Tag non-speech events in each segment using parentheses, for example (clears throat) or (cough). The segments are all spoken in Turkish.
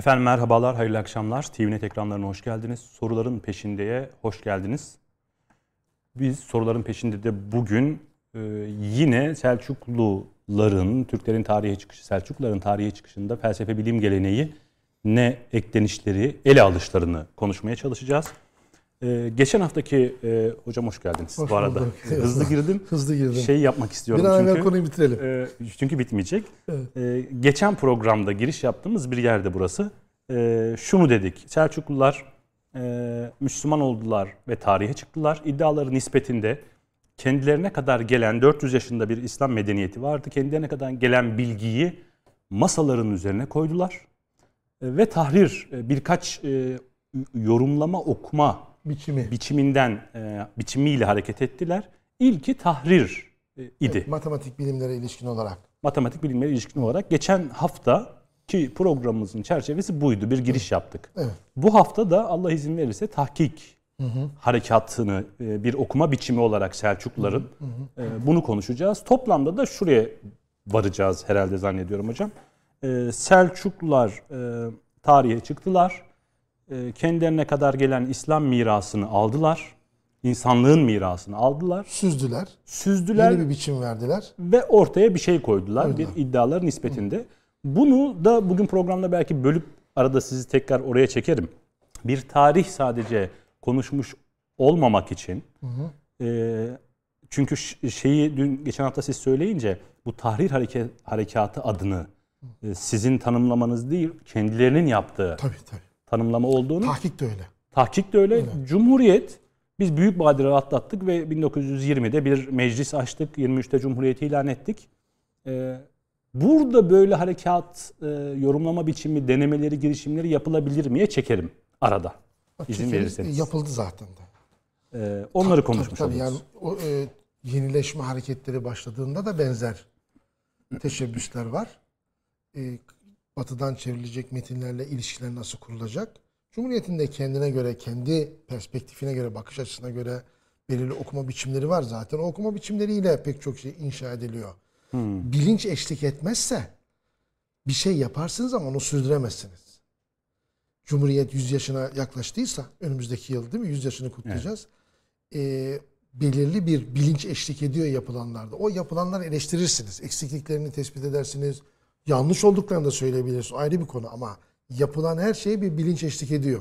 Efendim merhabalar, hayırlı akşamlar. TVNet ekranlarına hoş geldiniz. Soruların peşindeye hoş geldiniz. Biz soruların peşinde de bugün e, yine Selçukluların, Türklerin tarihe çıkışı, Selçukluların tarihe çıkışında felsefe bilim geleneği ne eklenişleri, ele alışlarını konuşmaya çalışacağız. Ee, geçen haftaki e, hocam hoş geldiniz Hoş bu arada. bulduk. (laughs) Hızlı girdim. (laughs) Hızlı girdim. Şey yapmak istiyorum Bir çünkü. evvel konuyu bitirelim. e, çünkü bitmeyecek. Evet. E, geçen programda giriş yaptığımız bir yerde burası. E, şunu dedik. Selçuklular e, Müslüman oldular ve tarihe çıktılar. İddiaları nispetinde kendilerine kadar gelen 400 yaşında bir İslam medeniyeti vardı. Kendilerine kadar gelen bilgiyi masaların üzerine koydular. E, ve tahrir e, birkaç e, yorumlama okuma Biçimi. biçiminden e, biçimiyle hareket ettiler. İlki tahrir e, idi. Evet, matematik bilimlere ilişkin olarak. Matematik bilimlere ilişkin olarak geçen hafta ki programımızın çerçevesi buydu. Bir giriş yaptık. Evet. Bu hafta da Allah izin verirse tahkik harekatını e, bir okuma biçimi olarak Selçukluların e, bunu konuşacağız. Toplamda da şuraya varacağız herhalde zannediyorum hocam. E, Selçuklular e, tarihe çıktılar. E, Kendilerine kadar gelen İslam mirasını aldılar. İnsanlığın mirasını aldılar. Süzdüler. Süzdüler Yeni bir biçim verdiler. ve ortaya bir şey koydular. Koydular. Bir iddialar nispetinde. Bunu da bugün programda belki bölüp arada sizi tekrar oraya çekerim. Bir tarih sadece konuşmuş olmamak için e, çünkü şeyi dün geçen hafta siz söyleyince bu tahrir hareke, harekatı adını e, sizin tanımlamanız değil kendilerinin yaptığı Tabii tabii. Tanımlama olduğunu Tahkik de öyle. Tahkik de öyle. Cumhuriyet biz büyük badireler atlattık ve 1920'de bir meclis açtık. 23'te Cumhuriyeti ilan ettik. Ee, burada böyle harekat, e, yorumlama biçimi, denemeleri, girişimleri yapılabilir miye çekerim arada. İzin Çekeriz. verirseniz. Yapıldı zaten de. Ee, onları Tabii, konuşmuş tabii, yani oluruz. o e, yenileşme hareketleri başladığında da benzer teşebbüsler var. E, batıdan çevrilecek metinlerle ilişkiler nasıl kurulacak? Cumhuriyet'in de kendine göre, kendi perspektifine göre, bakış açısına göre belirli okuma biçimleri var zaten. O okuma biçimleriyle pek çok şey inşa ediliyor. Bilinç eşlik etmezse bir şey yaparsınız ama onu sürdüremezsiniz. Cumhuriyet 100 yaşına yaklaştıysa önümüzdeki yıl değil mi 100 yaşını kutlayacağız. Ee, belirli bir bilinç eşlik ediyor yapılanlarda. O yapılanları eleştirirsiniz. Eksikliklerini tespit edersiniz. Yanlış olduklarını da söyleyebilirsiniz. O ayrı bir konu ama yapılan her şeye bir bilinç eşlik ediyor.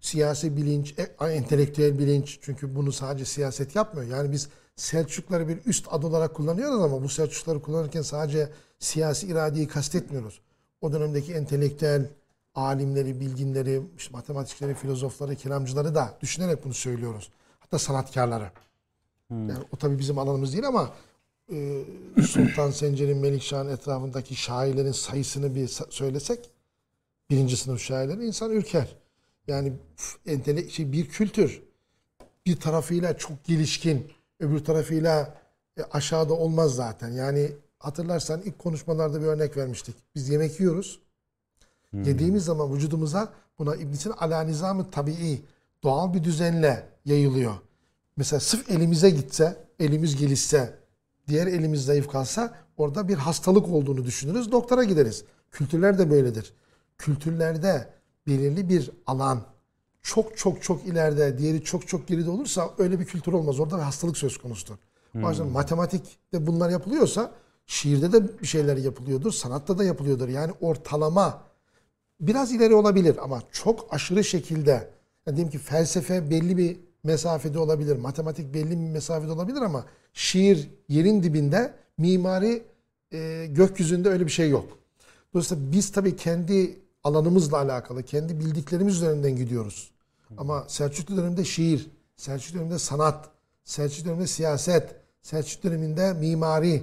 Siyasi bilinç, e- entelektüel bilinç. Çünkü bunu sadece siyaset yapmıyor. Yani biz Selçukları bir üst ad olarak kullanıyoruz ama bu Selçukları kullanırken sadece siyasi iradeyi kastetmiyoruz. O dönemdeki entelektüel alimleri, bilginleri, işte matematikçileri, filozofları, kelamcıları da düşünerek bunu söylüyoruz. Hatta sanatkarları. Yani o tabii bizim alanımız değil ama Sultan Sencer'in, Melikşah'ın etrafındaki şairlerin sayısını bir söylesek birinci sınıf şairleri insan ürker. Yani entele şey bir kültür bir tarafıyla çok gelişkin, öbür tarafıyla e, aşağıda olmaz zaten. Yani hatırlarsan ilk konuşmalarda bir örnek vermiştik. Biz yemek yiyoruz. Yediğimiz zaman vücudumuza buna İbn Sina ala nizamı tabii doğal bir düzenle yayılıyor. Mesela sırf elimize gitse, elimiz gelişse, diğer elimiz zayıf kalsa orada bir hastalık olduğunu düşünürüz. Doktora gideriz. Kültürler de böyledir. Kültürlerde belirli bir alan çok çok çok ileride, diğeri çok çok geride olursa öyle bir kültür olmaz. Orada bir hastalık söz konusudur. O yüzden matematikte bunlar yapılıyorsa şiirde de bir şeyler yapılıyordur, sanatta da yapılıyordur. Yani ortalama biraz ileri olabilir ama çok aşırı şekilde yani diyelim ki felsefe belli bir mesafede olabilir, matematik belli bir mesafede olabilir ama şiir yerin dibinde, mimari e, gökyüzünde öyle bir şey yok. Dolayısıyla biz tabii kendi alanımızla alakalı, kendi bildiklerimiz üzerinden gidiyoruz. Ama Selçuklu döneminde şiir, Selçuklu döneminde sanat, Selçuklu döneminde siyaset, Selçuklu döneminde mimari,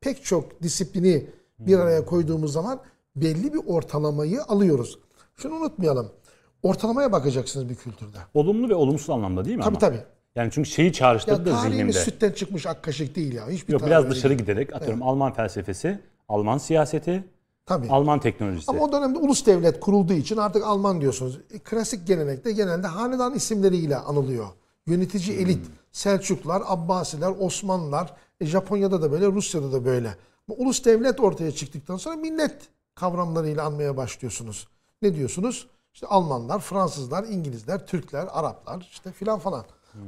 pek çok disiplini bir araya koyduğumuz zaman belli bir ortalamayı alıyoruz. Şunu unutmayalım. Ortalamaya bakacaksınız bir kültürde. Olumlu ve olumsuz anlamda değil mi Tabii ama? tabii. Yani çünkü şeyi çağrıştırdı da zihnimde. sütten çıkmış ak kaşık değil ya. Hiçbir Yok biraz dışarı değil. giderek atıyorum Alman felsefesi, Alman siyaseti, Tabii. Alman teknolojisi. Ama o dönemde ulus devlet kurulduğu için artık Alman diyorsunuz. E, Klasik gelenekte genelde hanedan isimleriyle anılıyor. Yönetici elit, Selçuklar, Abbasiler, Osmanlılar, e, Japonya'da da böyle, Rusya'da da böyle. Bu ulus devlet ortaya çıktıktan sonra millet kavramlarıyla anmaya başlıyorsunuz. Ne diyorsunuz? İşte Almanlar, Fransızlar, İngilizler, Türkler, Araplar işte filan falan.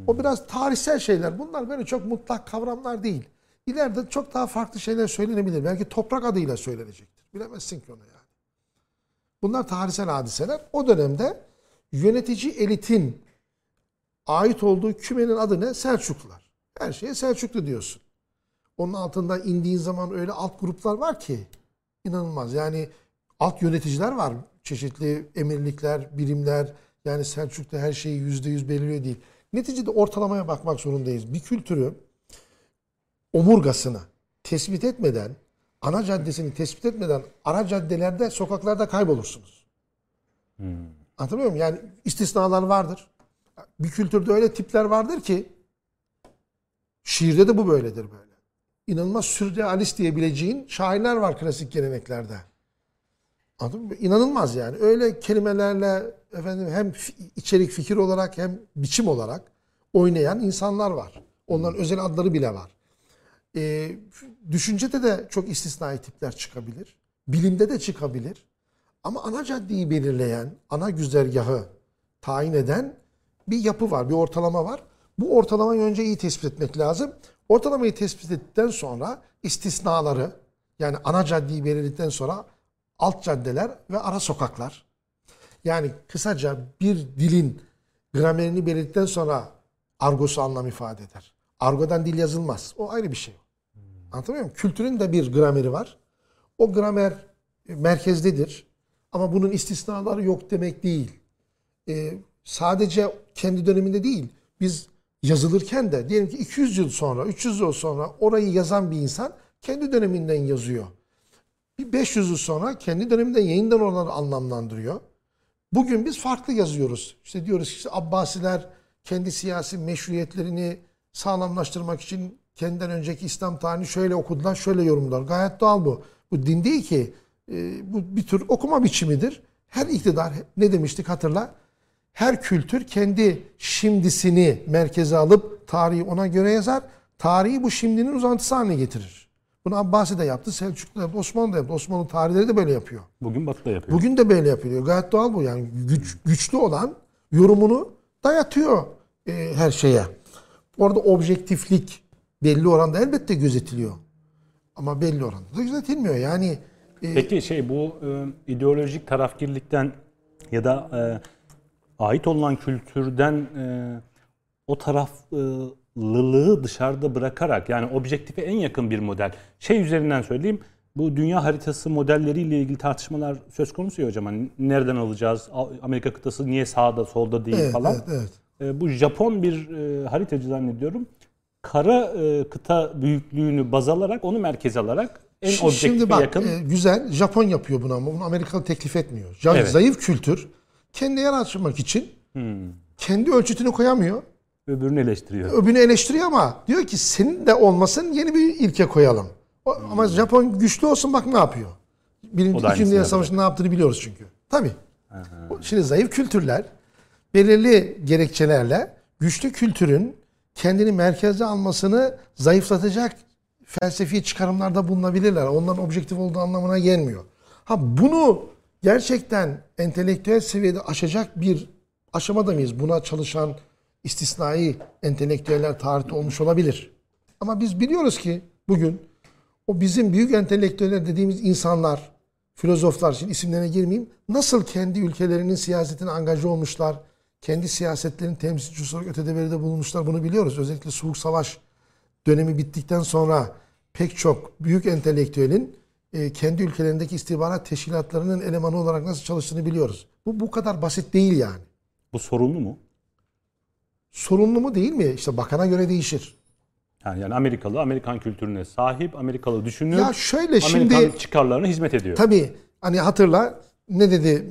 O biraz tarihsel şeyler. Bunlar böyle çok mutlak kavramlar değil. İleride çok daha farklı şeyler söylenebilir. Belki toprak adıyla söylenecektir. Bilemezsin ki onu yani. Bunlar tarihsel hadiseler. O dönemde yönetici elitin ait olduğu kümenin adı ne? Selçuklular. Her şeye Selçuklu diyorsun. Onun altında indiğin zaman öyle alt gruplar var ki inanılmaz. Yani alt yöneticiler var. Çeşitli emirlikler, birimler. Yani Selçuklu her şeyi yüzde yüz belirliyor değil. Neticede ortalamaya bakmak zorundayız. Bir kültürü omurgasını tespit etmeden, ana caddesini tespit etmeden ara caddelerde, sokaklarda kaybolursunuz. Anlatabiliyor muyum? Yani istisnalar vardır. Bir kültürde öyle tipler vardır ki şiirde de bu böyledir böyle. İnanılmaz sürrealist diyebileceğin şairler var klasik geleneklerde. Anladın mı? İnanılmaz yani. Öyle kelimelerle efendim hem içerik fikir olarak hem biçim olarak oynayan insanlar var. Onların özel adları bile var. Ee, düşüncede de çok istisnai tipler çıkabilir. Bilimde de çıkabilir. Ama ana caddeyi belirleyen, ana güzergahı tayin eden bir yapı var, bir ortalama var. Bu ortalamayı önce iyi tespit etmek lazım. Ortalamayı tespit ettikten sonra istisnaları yani ana caddeyi belirledikten sonra alt caddeler ve ara sokaklar. Yani kısaca bir dilin gramerini belirledikten sonra argosu anlam ifade eder. Argodan dil yazılmaz. O ayrı bir şey. Anlatabiliyor muyum? Kültürün de bir grameri var. O gramer merkezdedir. Ama bunun istisnaları yok demek değil. Ee, sadece kendi döneminde değil. Biz yazılırken de diyelim ki 200 yıl sonra, 300 yıl sonra orayı yazan bir insan kendi döneminden yazıyor. Bir 500 yıl sonra kendi döneminden yeniden oraları anlamlandırıyor. Bugün biz farklı yazıyoruz. İşte diyoruz ki işte Abbasiler kendi siyasi meşruiyetlerini sağlamlaştırmak için kendinden önceki İslam tarihini şöyle okudular, şöyle yorumlar. Gayet doğal bu. Bu din değil ki. Ee, bu bir tür okuma biçimidir. Her iktidar ne demiştik hatırla. Her kültür kendi şimdisini merkeze alıp tarihi ona göre yazar. Tarihi bu şimdinin uzantısı haline getirir. Bunu Abbasi de yaptı, Selçuklu da yaptı, Osmanlı da yaptı. Osmanlı tarihleri de böyle yapıyor. Bugün Batı'da yapıyor. Bugün de böyle yapılıyor. Gayet doğal bu. Yani güç, güçlü olan yorumunu dayatıyor e, her şeye. Orada objektiflik belli oranda elbette gözetiliyor. Ama belli oranda da gözetilmiyor. Yani e, Peki şey bu e, ideolojik tarafgirlikten ya da e, ait olunan kültürden e, o taraflılığı dışarıda bırakarak yani objektife en yakın bir model. Şey üzerinden söyleyeyim. Bu dünya haritası modelleriyle ilgili tartışmalar söz konusu ya hocam. Hani nereden alacağız? Amerika kıtası niye sağda solda değil evet, falan. evet, evet. E, bu Japon bir e, haritacı zannediyorum. Kara e, kıta büyüklüğünü baz alarak onu merkeze alarak en Şi- objektife Şimdi bak yakın e, güzel Japon yapıyor bunu ama bunu Amerikalı teklif etmiyor. Ca- Evet. Zayıf kültür kendi yer açmak için kendi ölçütünü koyamıyor. Öbürünü eleştiriyor. öbürünü eleştiriyor ama diyor ki senin de olmasın yeni bir ilke koyalım. O, ama Japon güçlü olsun bak ne yapıyor. Birinci, İkinci Dünya. Savaşı'nda ne yaptığını biliyoruz çünkü. Tabii. O- Şimdi zayıf kültürler belirli gerekçelerle güçlü kültürün kendini merkeze almasını zayıflatacak felsefi çıkarımlarda bulunabilirler. Onların objektif olduğu anlamına gelmiyor. Ha bunu gerçekten entelektüel seviyede aşacak bir aşamada mıyız? Buna çalışan istisnai entelektüeller tarihte olmuş olabilir. Ama biz biliyoruz ki bugün o bizim büyük entelektüeller dediğimiz insanlar, filozoflar, şimdi isimlerine girmeyeyim, nasıl kendi ülkelerinin siyasetine angaja olmuşlar, kendi siyasetlerin temsilcisi olarak ötede beride bulunmuşlar bunu biliyoruz. Özellikle Soğuk Savaş dönemi bittikten sonra pek çok büyük entelektüelin e, kendi ülkelerindeki istihbarat teşkilatlarının elemanı olarak nasıl çalıştığını biliyoruz. Bu bu kadar basit değil yani. Bu sorunlu mu? Sorunlu mu değil mi? İşte bakana göre değişir. Yani, yani Amerikalı Amerikan kültürüne sahip, Amerikalı düşünür. Ya şöyle Amerikan şimdi çıkarlarına hizmet ediyor. tabii hani hatırla ne dedi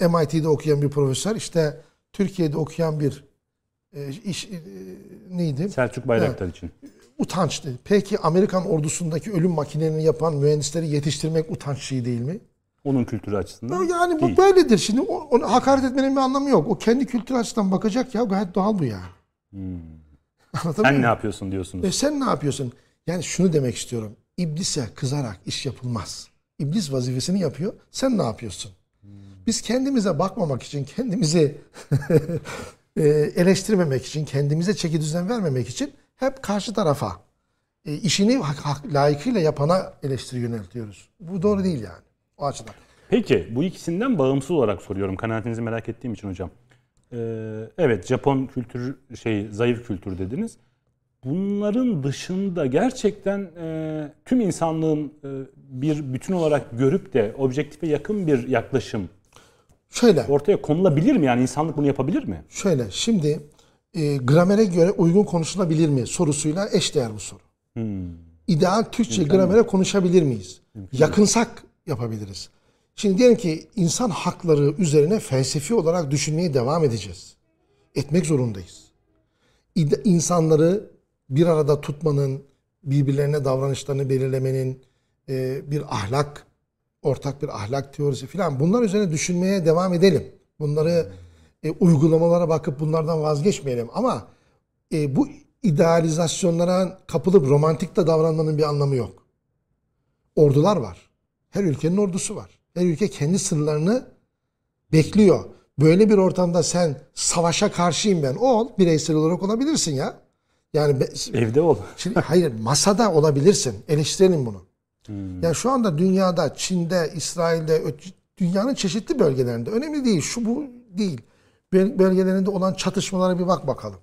e, MIT'de okuyan bir profesör işte Türkiye'de okuyan bir e, iş e, neydi? Selçuk Bayraktar için. Utanç dedi. Peki Amerikan ordusundaki ölüm makinelerini yapan mühendisleri yetiştirmek utanç şeyi değil mi? Onun kültürü açısından. Yani bu değil. böyledir. Şimdi o- onu hakaret etmenin bir anlamı yok. O kendi kültür açısından bakacak ya gayet doğal bu yani. (laughs) Anlatabiliyor Hmm. Sen muyum? ne yapıyorsun diyorsunuz. E sen ne yapıyorsun? Yani şunu demek istiyorum. İblise kızarak iş yapılmaz. İblis vazifesini yapıyor. Sen ne yapıyorsun? Biz kendimize bakmamak için, kendimizi (laughs) e, eleştirmemek için, kendimize çeki düzen vermemek için hep karşı tarafa e, işini hak, hak- layıkıyla yapana eleştiri yöneltiyoruz. Bu doğru değil yani. O açıdan. Peki bu ikisinden bağımsız olarak soruyorum. Kanaatinizi merak ettiğim için hocam. Ee, evet Japon kültürü şey zayıf kültür dediniz. Bunların dışında gerçekten e, tüm insanlığın e, bir bütün olarak görüp de objektife yakın bir yaklaşım Şöyle. ortaya konulabilir mi? Yani insanlık bunu yapabilir mi? Şöyle şimdi e, gramere göre uygun konuşulabilir mi sorusuyla eşdeğer bu soru. İdeal Türkçe gramere konuşabilir miyiz? Yakınsak yapabiliriz. Şimdi diyelim ki insan hakları üzerine felsefi olarak düşünmeye devam edeceğiz. Etmek zorundayız. İnsanları bir arada tutmanın, birbirlerine davranışlarını belirlemenin, e, bir ahlak, ortak bir ahlak teorisi falan bunlar üzerine düşünmeye devam edelim. Bunları e, uygulamalara bakıp bunlardan vazgeçmeyelim. Ama e, bu idealizasyonlara kapılıp romantik de davranmanın bir anlamı yok. Ordular var. Her ülkenin ordusu var. Her ülke kendi sınırlarını bekliyor. Böyle bir ortamda sen savaşa karşıyım ben. Ol, bireysel olarak olabilirsin ya. Yani Evde ol. (laughs) Şimdi hayır masada olabilirsin. Eleştirelim bunu. Yani şu anda dünyada, Çin'de, İsrail'de, dünyanın çeşitli bölgelerinde önemli değil. Şu bu değil. Böl- Bölgelerinde olan çatışmalara bir bak bakalım.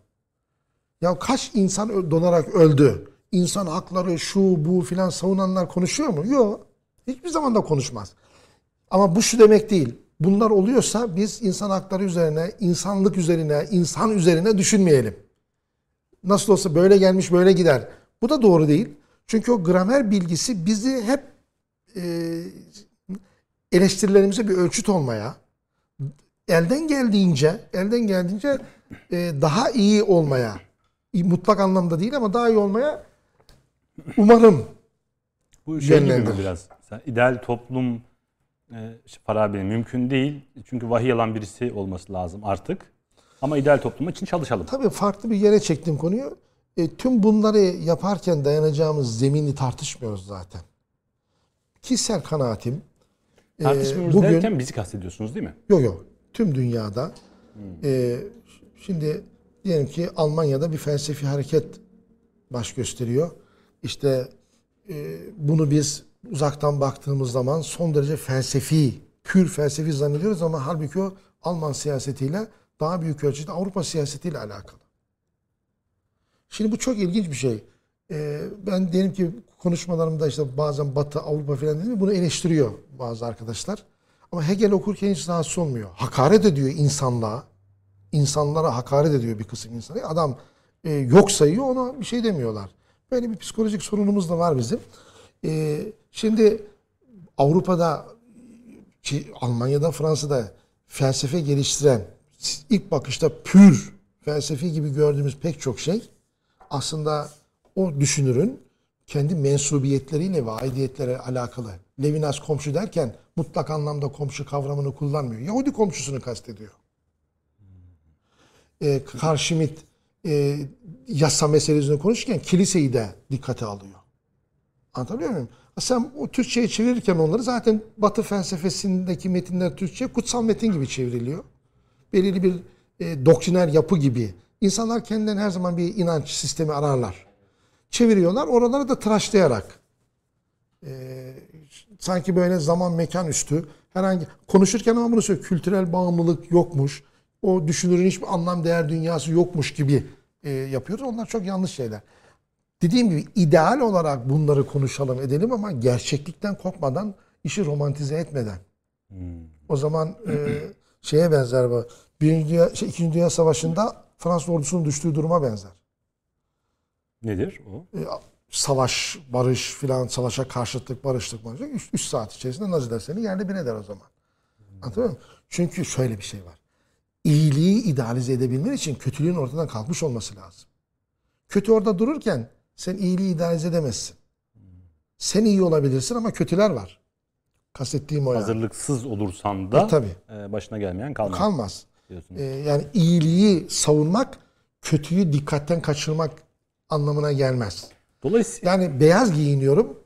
Ya kaç insan donarak öldü? İnsan hakları şu bu filan savunanlar konuşuyor mu? Yok. Hiçbir zaman da konuşmaz. Ama bu şu demek değil. Bunlar oluyorsa biz insan hakları üzerine, insanlık üzerine, insan üzerine düşünmeyelim nasıl olsa böyle gelmiş böyle gider. Bu da doğru değil. Çünkü o gramer bilgisi bizi hep e, eleştirilerimize bir ölçüt olmaya, elden geldiğince, elden geldiğince e, daha iyi olmaya, mutlak anlamda değil ama daha iyi olmaya umarım Bu şey gibi mi biraz? Sen ideal toplum e, işte Farabi mümkün değil. Çünkü vahiy alan birisi olması lazım artık. Ama ideal toplum için çalışalım. Tabii farklı bir yere çektim konuyu. E, tüm bunları yaparken dayanacağımız zemini tartışmıyoruz zaten. Kişisel kanaatim e, Tartışmıyoruz bugün derken bizi kastediyorsunuz değil mi? Yok yok. Tüm dünyada e, şimdi diyelim ki Almanya'da bir felsefi hareket baş gösteriyor. İşte e, bunu biz uzaktan baktığımız zaman son derece felsefi, pür felsefi zannediyoruz ama halbuki o Alman siyasetiyle daha büyük ölçüde Avrupa siyasetiyle alakalı. Şimdi bu çok ilginç bir şey. Ee, ben diyelim ki konuşmalarımda işte bazen Batı, Avrupa falan dedim bunu eleştiriyor bazı arkadaşlar. Ama Hegel okurken hiç rahatsız olmuyor. Hakaret ediyor insanlığa. İnsanlara hakaret ediyor bir kısım insana. Adam e, yok sayıyor ona bir şey demiyorlar. Böyle bir psikolojik sorunumuz da var bizim. E, şimdi Avrupa'da ki Almanya'da, Fransa'da felsefe geliştiren ilk bakışta pür felsefi gibi gördüğümüz pek çok şey aslında o düşünürün kendi mensubiyetleriyle ve aidiyetlere alakalı. Levinas komşu derken mutlak anlamda komşu kavramını kullanmıyor. Yahudi komşusunu kastediyor. E, Carl Schmitt e, yasa meselesini konuşurken kiliseyi de dikkate alıyor. Anlatabiliyor muyum? Sen o Türkçe'ye çevirirken onları zaten Batı felsefesindeki metinler Türkçe kutsal metin gibi çevriliyor. Belirli bir e, doktriner yapı gibi. İnsanlar kendilerine her zaman bir inanç sistemi ararlar. Çeviriyorlar. Oraları da tıraşlayarak. e, sanki böyle zaman mekan üstü herhangi konuşurken ama bunu söylüyor. Kültürel bağımlılık yokmuş. O düşünürün hiçbir anlam değer dünyası yokmuş gibi e, yapıyoruz. Onlar çok yanlış şeyler dediğim gibi ideal olarak bunları konuşalım edelim ama gerçeklikten kopmadan işi romantize etmeden. O zaman e, şeye benzer bu. Birinci Dünya, şey, İkinci Dünya Savaşı'nda Fransız ordusunun düştüğü duruma benzer. Nedir o? E, savaş, barış filan, savaşa karşıtlık, barışlık, barışlık 3 saat içerisinde Naziler seni yerle bir eder o zaman. Anladın mı? Çünkü şöyle bir şey var. İyiliği idealize edebilmen için kötülüğün ortadan kalkmış olması lazım. Kötü orada dururken sen iyiliği idealize edemezsin. Sen iyi olabilirsin ama kötüler var. Kastettiğim o yani. Hazırlıksız olursan da E, tabii. e, başına gelmeyen kalmaz Kalmaz. diyorsunuz. Ee, yani iyiliği savunmak, kötüyü dikkatten kaçırmak anlamına gelmez. Dolayısıyla Yani beyaz giyiniyorum.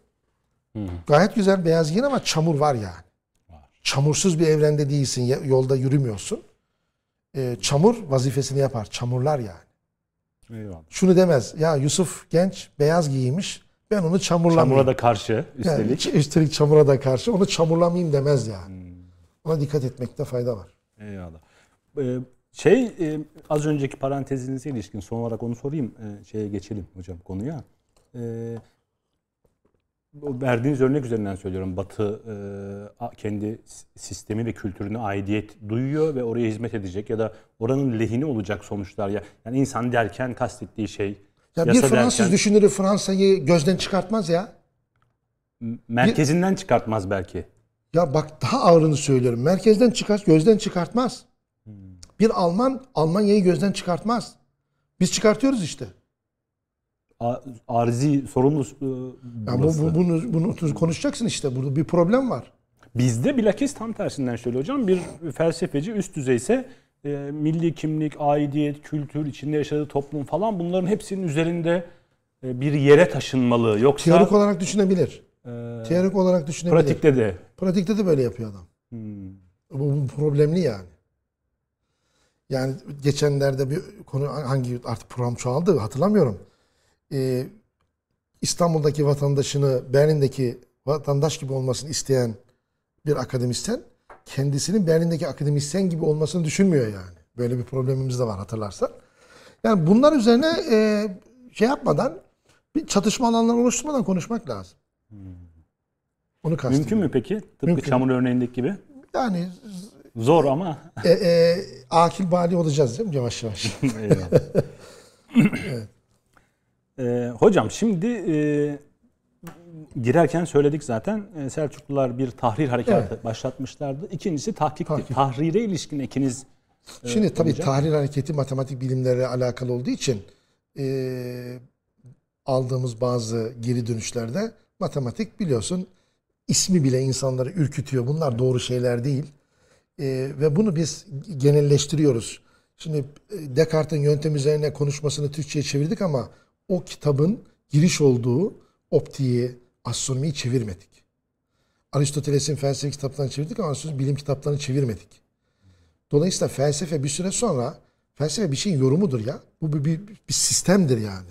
Gayet güzel beyaz giyin ama çamur var yani. Var. Çamursuz bir evrende değilsin. Yolda yürümüyorsun. Ee, çamur vazifesini yapar. Çamurlar yani. Eyvallah. Şunu demez. Ya Yusuf genç beyaz giymiş. Ben onu çamurlamayayım. Çamura da karşı üstelik. Yani, üstelik çamura da karşı. Onu çamurlamayayım demez yani. Hmm. Ona dikkat etmekte fayda var. Eyvallah. Ee, şey e, az önceki parantezinize ilişkin son olarak onu sorayım. Ee, şeye geçelim hocam konuya. Ee, o verdiğiniz örnek üzerinden söylüyorum. Batı e, kendi sistemi ve kültürüne aidiyet duyuyor ve oraya hizmet edecek ya da oranın lehine olacak sonuçlar ya. Yani insan derken kastettiği şey Ya bir Fransız derken düşünürü Fransa'yı gözden çıkartmaz ya. merkezinden çıkartmaz belki. Ya bak daha ağırını söylüyorum. Merkezden çıkart, gözden çıkartmaz. Bir Alman Almanya'yı gözden çıkartmaz. Biz çıkartıyoruz işte. Arzi sorumlu e, Yani bu, bu- bunu, bunu konuşacaksın işte. Burada bir problem var. Bizde bilakis tam tersinden şöyle hocam bir felsefeci üst düzeyse e, milli kimlik, aidiyet, kültür, içinde yaşadığı toplum falan bunların hepsinin üzerinde e, bir yere taşınmalı. Yoksa Teorik olarak düşünebilir. e, Teorik olarak düşünebilir. pratikte de Pratikte de böyle yapıyor adam. hmm, Bu, bu problemli yani. Yani geçenlerde bir konu hangi artık program çoğaldı hatırlamıyorum. Ee, İstanbul'daki vatandaşını Berlin'deki vatandaş gibi olmasını isteyen bir akademisyen kendisinin Berlin'deki akademisyen gibi olmasını düşünmüyor yani. Böyle bir problemimiz de var hatırlarsan. Yani bunlar üzerine e, şey yapmadan bir çatışma alanları oluşturmadan konuşmak lazım. Onu kastediyorum. mümkün mü peki? Tıpkı Mümkün. çamur örneğindeki gibi. Yani Zor ama. e, e, akil bali olacağız değil mi yavaş yavaş? (laughs) Eyvallah. (laughs) Ee, hocam şimdi e, girerken söyledik zaten e, Selçuklular bir tahrir harekatı başlatmışlardı. İkincisi tahkikti. Tahkik. Tahrire ilişkin ekiniz Şimdi tabii olacak. tahrir hareketi matematik bilimleriyle alakalı olduğu için e, aldığımız bazı geri dönüşlerde matematik biliyorsun ismi bile insanları ürkütüyor. Bunlar doğru şeyler değil. E, ve bunu biz genelleştiriyoruz. Şimdi e, Descartes'in yöntem üzerine konuşmasını Türkçe'ye çevirdik ama o kitabın giriş olduğu optiği, astronomiyi çevirmedik. Aristoteles'in felsefe kitaplarını çevirdik ama Aristoteles'in bilim kitaplarını çevirmedik. Dolayısıyla felsefe bir süre sonra felsefe bir şeyin yorumudur ya. Bu bir, bir, bir sistemdir yani.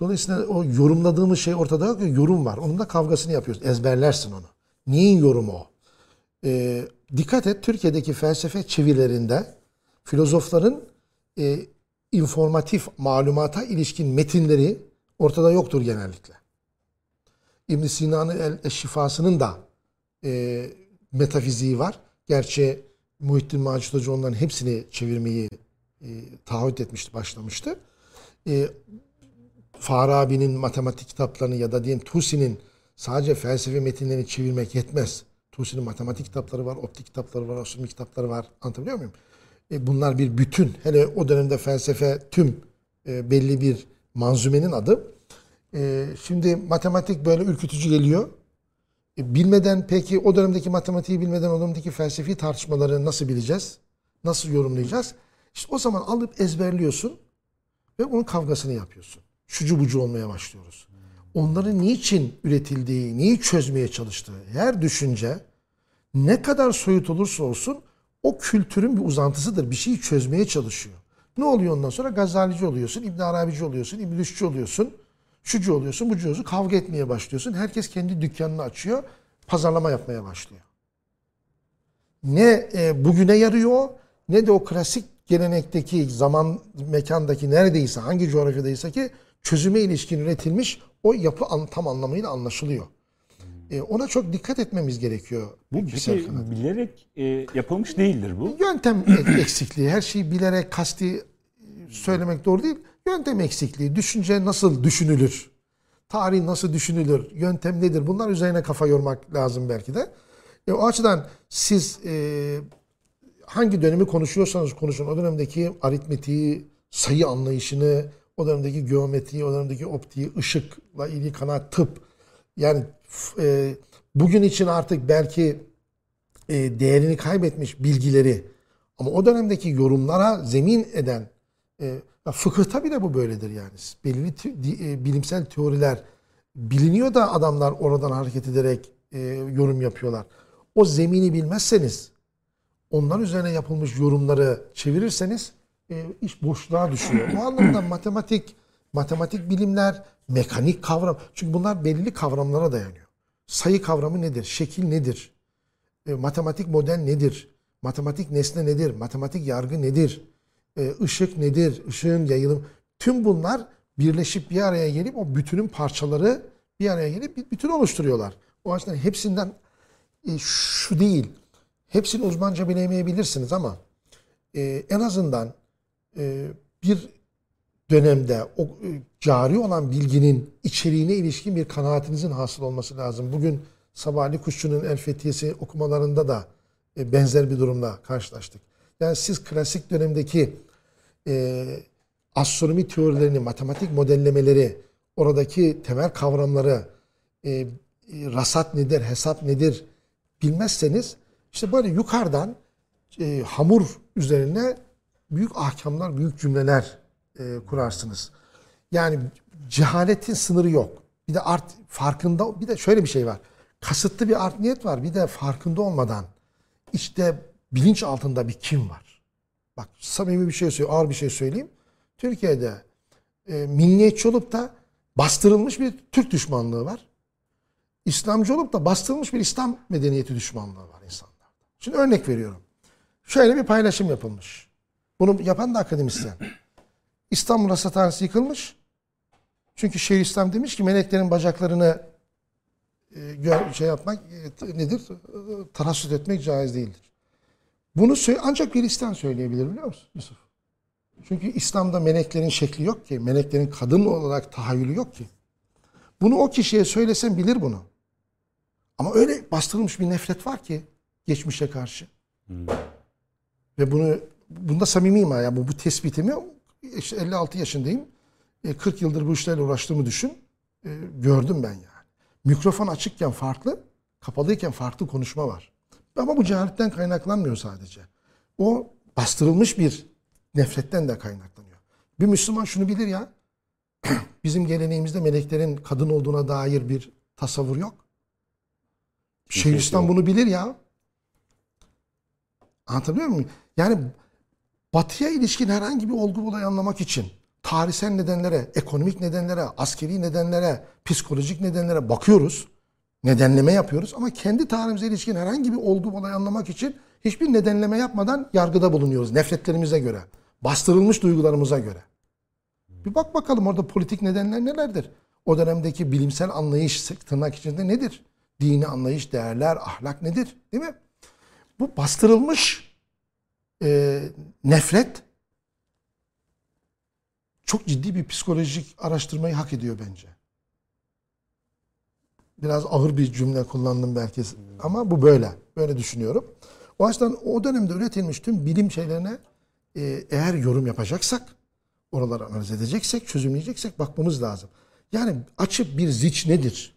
Dolayısıyla o yorumladığımız şey ortada yok. Yorum var. Onun da kavgasını yapıyoruz. Ezberlersin onu. Neyin yorumu o? Ee, dikkat et Türkiye'deki felsefe çevirilerinde filozofların e, informatif malumata ilişkin metinleri ortada yoktur genellikle. İbn Sina'nın El Eşşifası'nın da e, metafiziği var. Gerçi Muhittin Macit Hoca onların hepsini çevirmeyi e, taahhüt etmişti, başlamıştı. E, Farabi'nin matematik kitaplarını ya da diyelim Tusi'nin sadece felsefe metinlerini çevirmek yetmez. Tusi'nin matematik kitapları var, optik kitapları var, astronomi kitapları var. Anlatabiliyor muyum? E, bunlar bir bütün. Hele o dönemde felsefe tüm e, belli bir manzumenin adı. E, şimdi matematik böyle ürkütücü geliyor. Bilmeden peki o dönemdeki matematiği bilmeden o dönemdeki felsefi tartışmaları nasıl bileceğiz? Nasıl yorumlayacağız? İşte o zaman alıp ezberliyorsun ve bunun kavgasını yapıyorsun. Şucu bucu olmaya başlıyoruz. Onların niçin üretildiği, neyi çözmeye çalıştığı, her düşünce ne kadar soyut olursa olsun o kültürün bir uzantısıdır. Bir şeyi çözmeye çalışıyor. Ne oluyor ondan sonra? Gazalici oluyorsun, İbn Arabici oluyorsun, İbn oluyorsun, şucu oluyorsun, bucu oluyorsun. Kavga etmeye başlıyorsun. Herkes kendi dükkanını açıyor, pazarlama yapmaya başlıyor. Ne e, bugüne yarıyor ne de o klasik gelenekteki zaman mekandaki neredeyse hangi coğrafyadaysa ki çözüme ilişkin üretilmiş o yapı an- tam anlamıyla anlaşılıyor. E, ona çok dikkat etmemiz gerekiyor. Bu peki kanaat. bilerek e, yapılmış değildir bu. Yöntem (clears throat) eksikliği. Her şeyi bilerek kasti söylemek doğru değil. Yöntem eksikliği. Düşünce nasıl düşünülür? Tarih nasıl düşünülür? Yöntem nedir? Bunlar üzerine kafa yormak lazım belki de. E, o açıdan siz e, hangi dönemi konuşuyorsanız konuşun. O dönemdeki aritmetiği, sayı anlayışını, o dönemdeki geometriyi, o dönemdeki optiği, ışıkla ilgili kanaat, tıp. Yani e, bugün için artık belki e, değerini kaybetmiş bilgileri ama o dönemdeki yorumlara zemin eden e, fıkıhta bile bu böyledir yani. Di- e, bilimsel teoriler biliniyor da adamlar oradan hareket ederek e, yorum yapıyorlar. O zemini bilmezseniz onlar üzerine yapılmış yorumları çevirirseniz e, iş boşluğa düşüyor. Bu anlamda matematik, matematik bilimler, mekanik kavram. Çünkü bunlar belirli kavramlara dayanıyor. Sayı kavramı nedir? Şekil nedir? E, matematik model nedir? Matematik nesne nedir? Matematik yargı nedir? E, ışık nedir? Işığın yayılım. Tüm bunlar birleşip bir araya gelip o bütünün parçaları bir araya gelip bir bütün oluşturuyorlar. O açıdan hepsinden e, şu değil. Hepsini uzmanca bilemeyebilirsiniz ama e, en azından e, bir dönemde o e, cari olan bilginin içeriğine ilişkin bir kanaatinizin hasıl olması lazım. Bugün Sabahli Kuşçu'nun El Fethiyesi okumalarında da e, benzer bir durumla karşılaştık. Yani siz klasik dönemdeki e, astronomi teorilerini, matematik modellemeleri, oradaki temel kavramları, e, e, rasat nedir, hesap nedir bilmezseniz işte böyle yukarıdan e, hamur üzerine büyük ahkamlar, büyük cümleler e, kurarsınız. Yani cehaletin sınırı yok. Bir de art farkında bir de şöyle bir şey var. Kasıtlı bir art niyet var. Bir de farkında olmadan işte bilinç altında bir kim var. Bak samimi bir şey söyleyeyim, ağır bir şey söyleyeyim. Türkiye'de e, milliyetçi olup da bastırılmış bir Türk düşmanlığı var. İslamcı olup da bastırılmış bir İslam medeniyeti düşmanlığı var insanlarda. Şimdi örnek veriyorum. Şöyle bir paylaşım yapılmış. Bunu yapan da akademisyen. İstanbul Rasathanesi yıkılmış. Çünkü Şeyhülislam demiş ki meleklerin bacaklarını e, şey yapmak e, nedir? E, Tarassut etmek caiz değildir. Bunu ancak İslam söyleyebilir biliyor musun Yusuf? Çünkü İslam'da meleklerin şekli yok ki. Meleklerin kadın olarak tahayyülü yok ki. Bunu o kişiye söylesen bilir bunu. Ama öyle bastırılmış bir nefret var ki geçmişe karşı. Ve bunu bunda samimiyim ha. Yani bu, bu tespitimi işte 56 yaşındayım. E, 40 yıldır bu işlerle uğraştığımı düşün. E, gördüm ben yani. Mikrofon açıkken farklı, kapalıyken farklı konuşma var. Ama bu cehaletten kaynaklanmıyor sadece. O bastırılmış bir nefretten de kaynaklanıyor. Bir Müslüman şunu bilir ya. (clears throat) Bizim geleneğimizde meleklerin kadın olduğuna dair bir tasavvur yok. Şeyhülislam bunu bilir ya. Anlatabiliyor muyum? Yani batıya ilişkin herhangi bir olgu olayı anlamak için tarihsel nedenlere, ekonomik nedenlere, askeri nedenlere, psikolojik nedenlere bakıyoruz. Nedenleme yapıyoruz ama kendi tarihimize ilişkin herhangi bir olgu olayı anlamak için hiçbir nedenleme yapmadan yargıda bulunuyoruz nefretlerimize göre, bastırılmış duygularımıza göre. Bir bak bakalım orada politik nedenler nelerdir? O dönemdeki bilimsel anlayış tırnak içinde nedir? Dini anlayış, değerler, ahlak nedir? Değil mi? Bu bastırılmış e, nefret çok ciddi bir psikolojik araştırmayı hak ediyor bence. Biraz ağır bir cümle kullandım belki ama bu böyle. Böyle düşünüyorum. O açıdan o dönemde üretilmiş tüm bilim şeylerine e, eğer yorum yapacaksak, oraları analiz edeceksek, çözümleyeceksek bakmamız lazım. Yani açıp bir ziç nedir?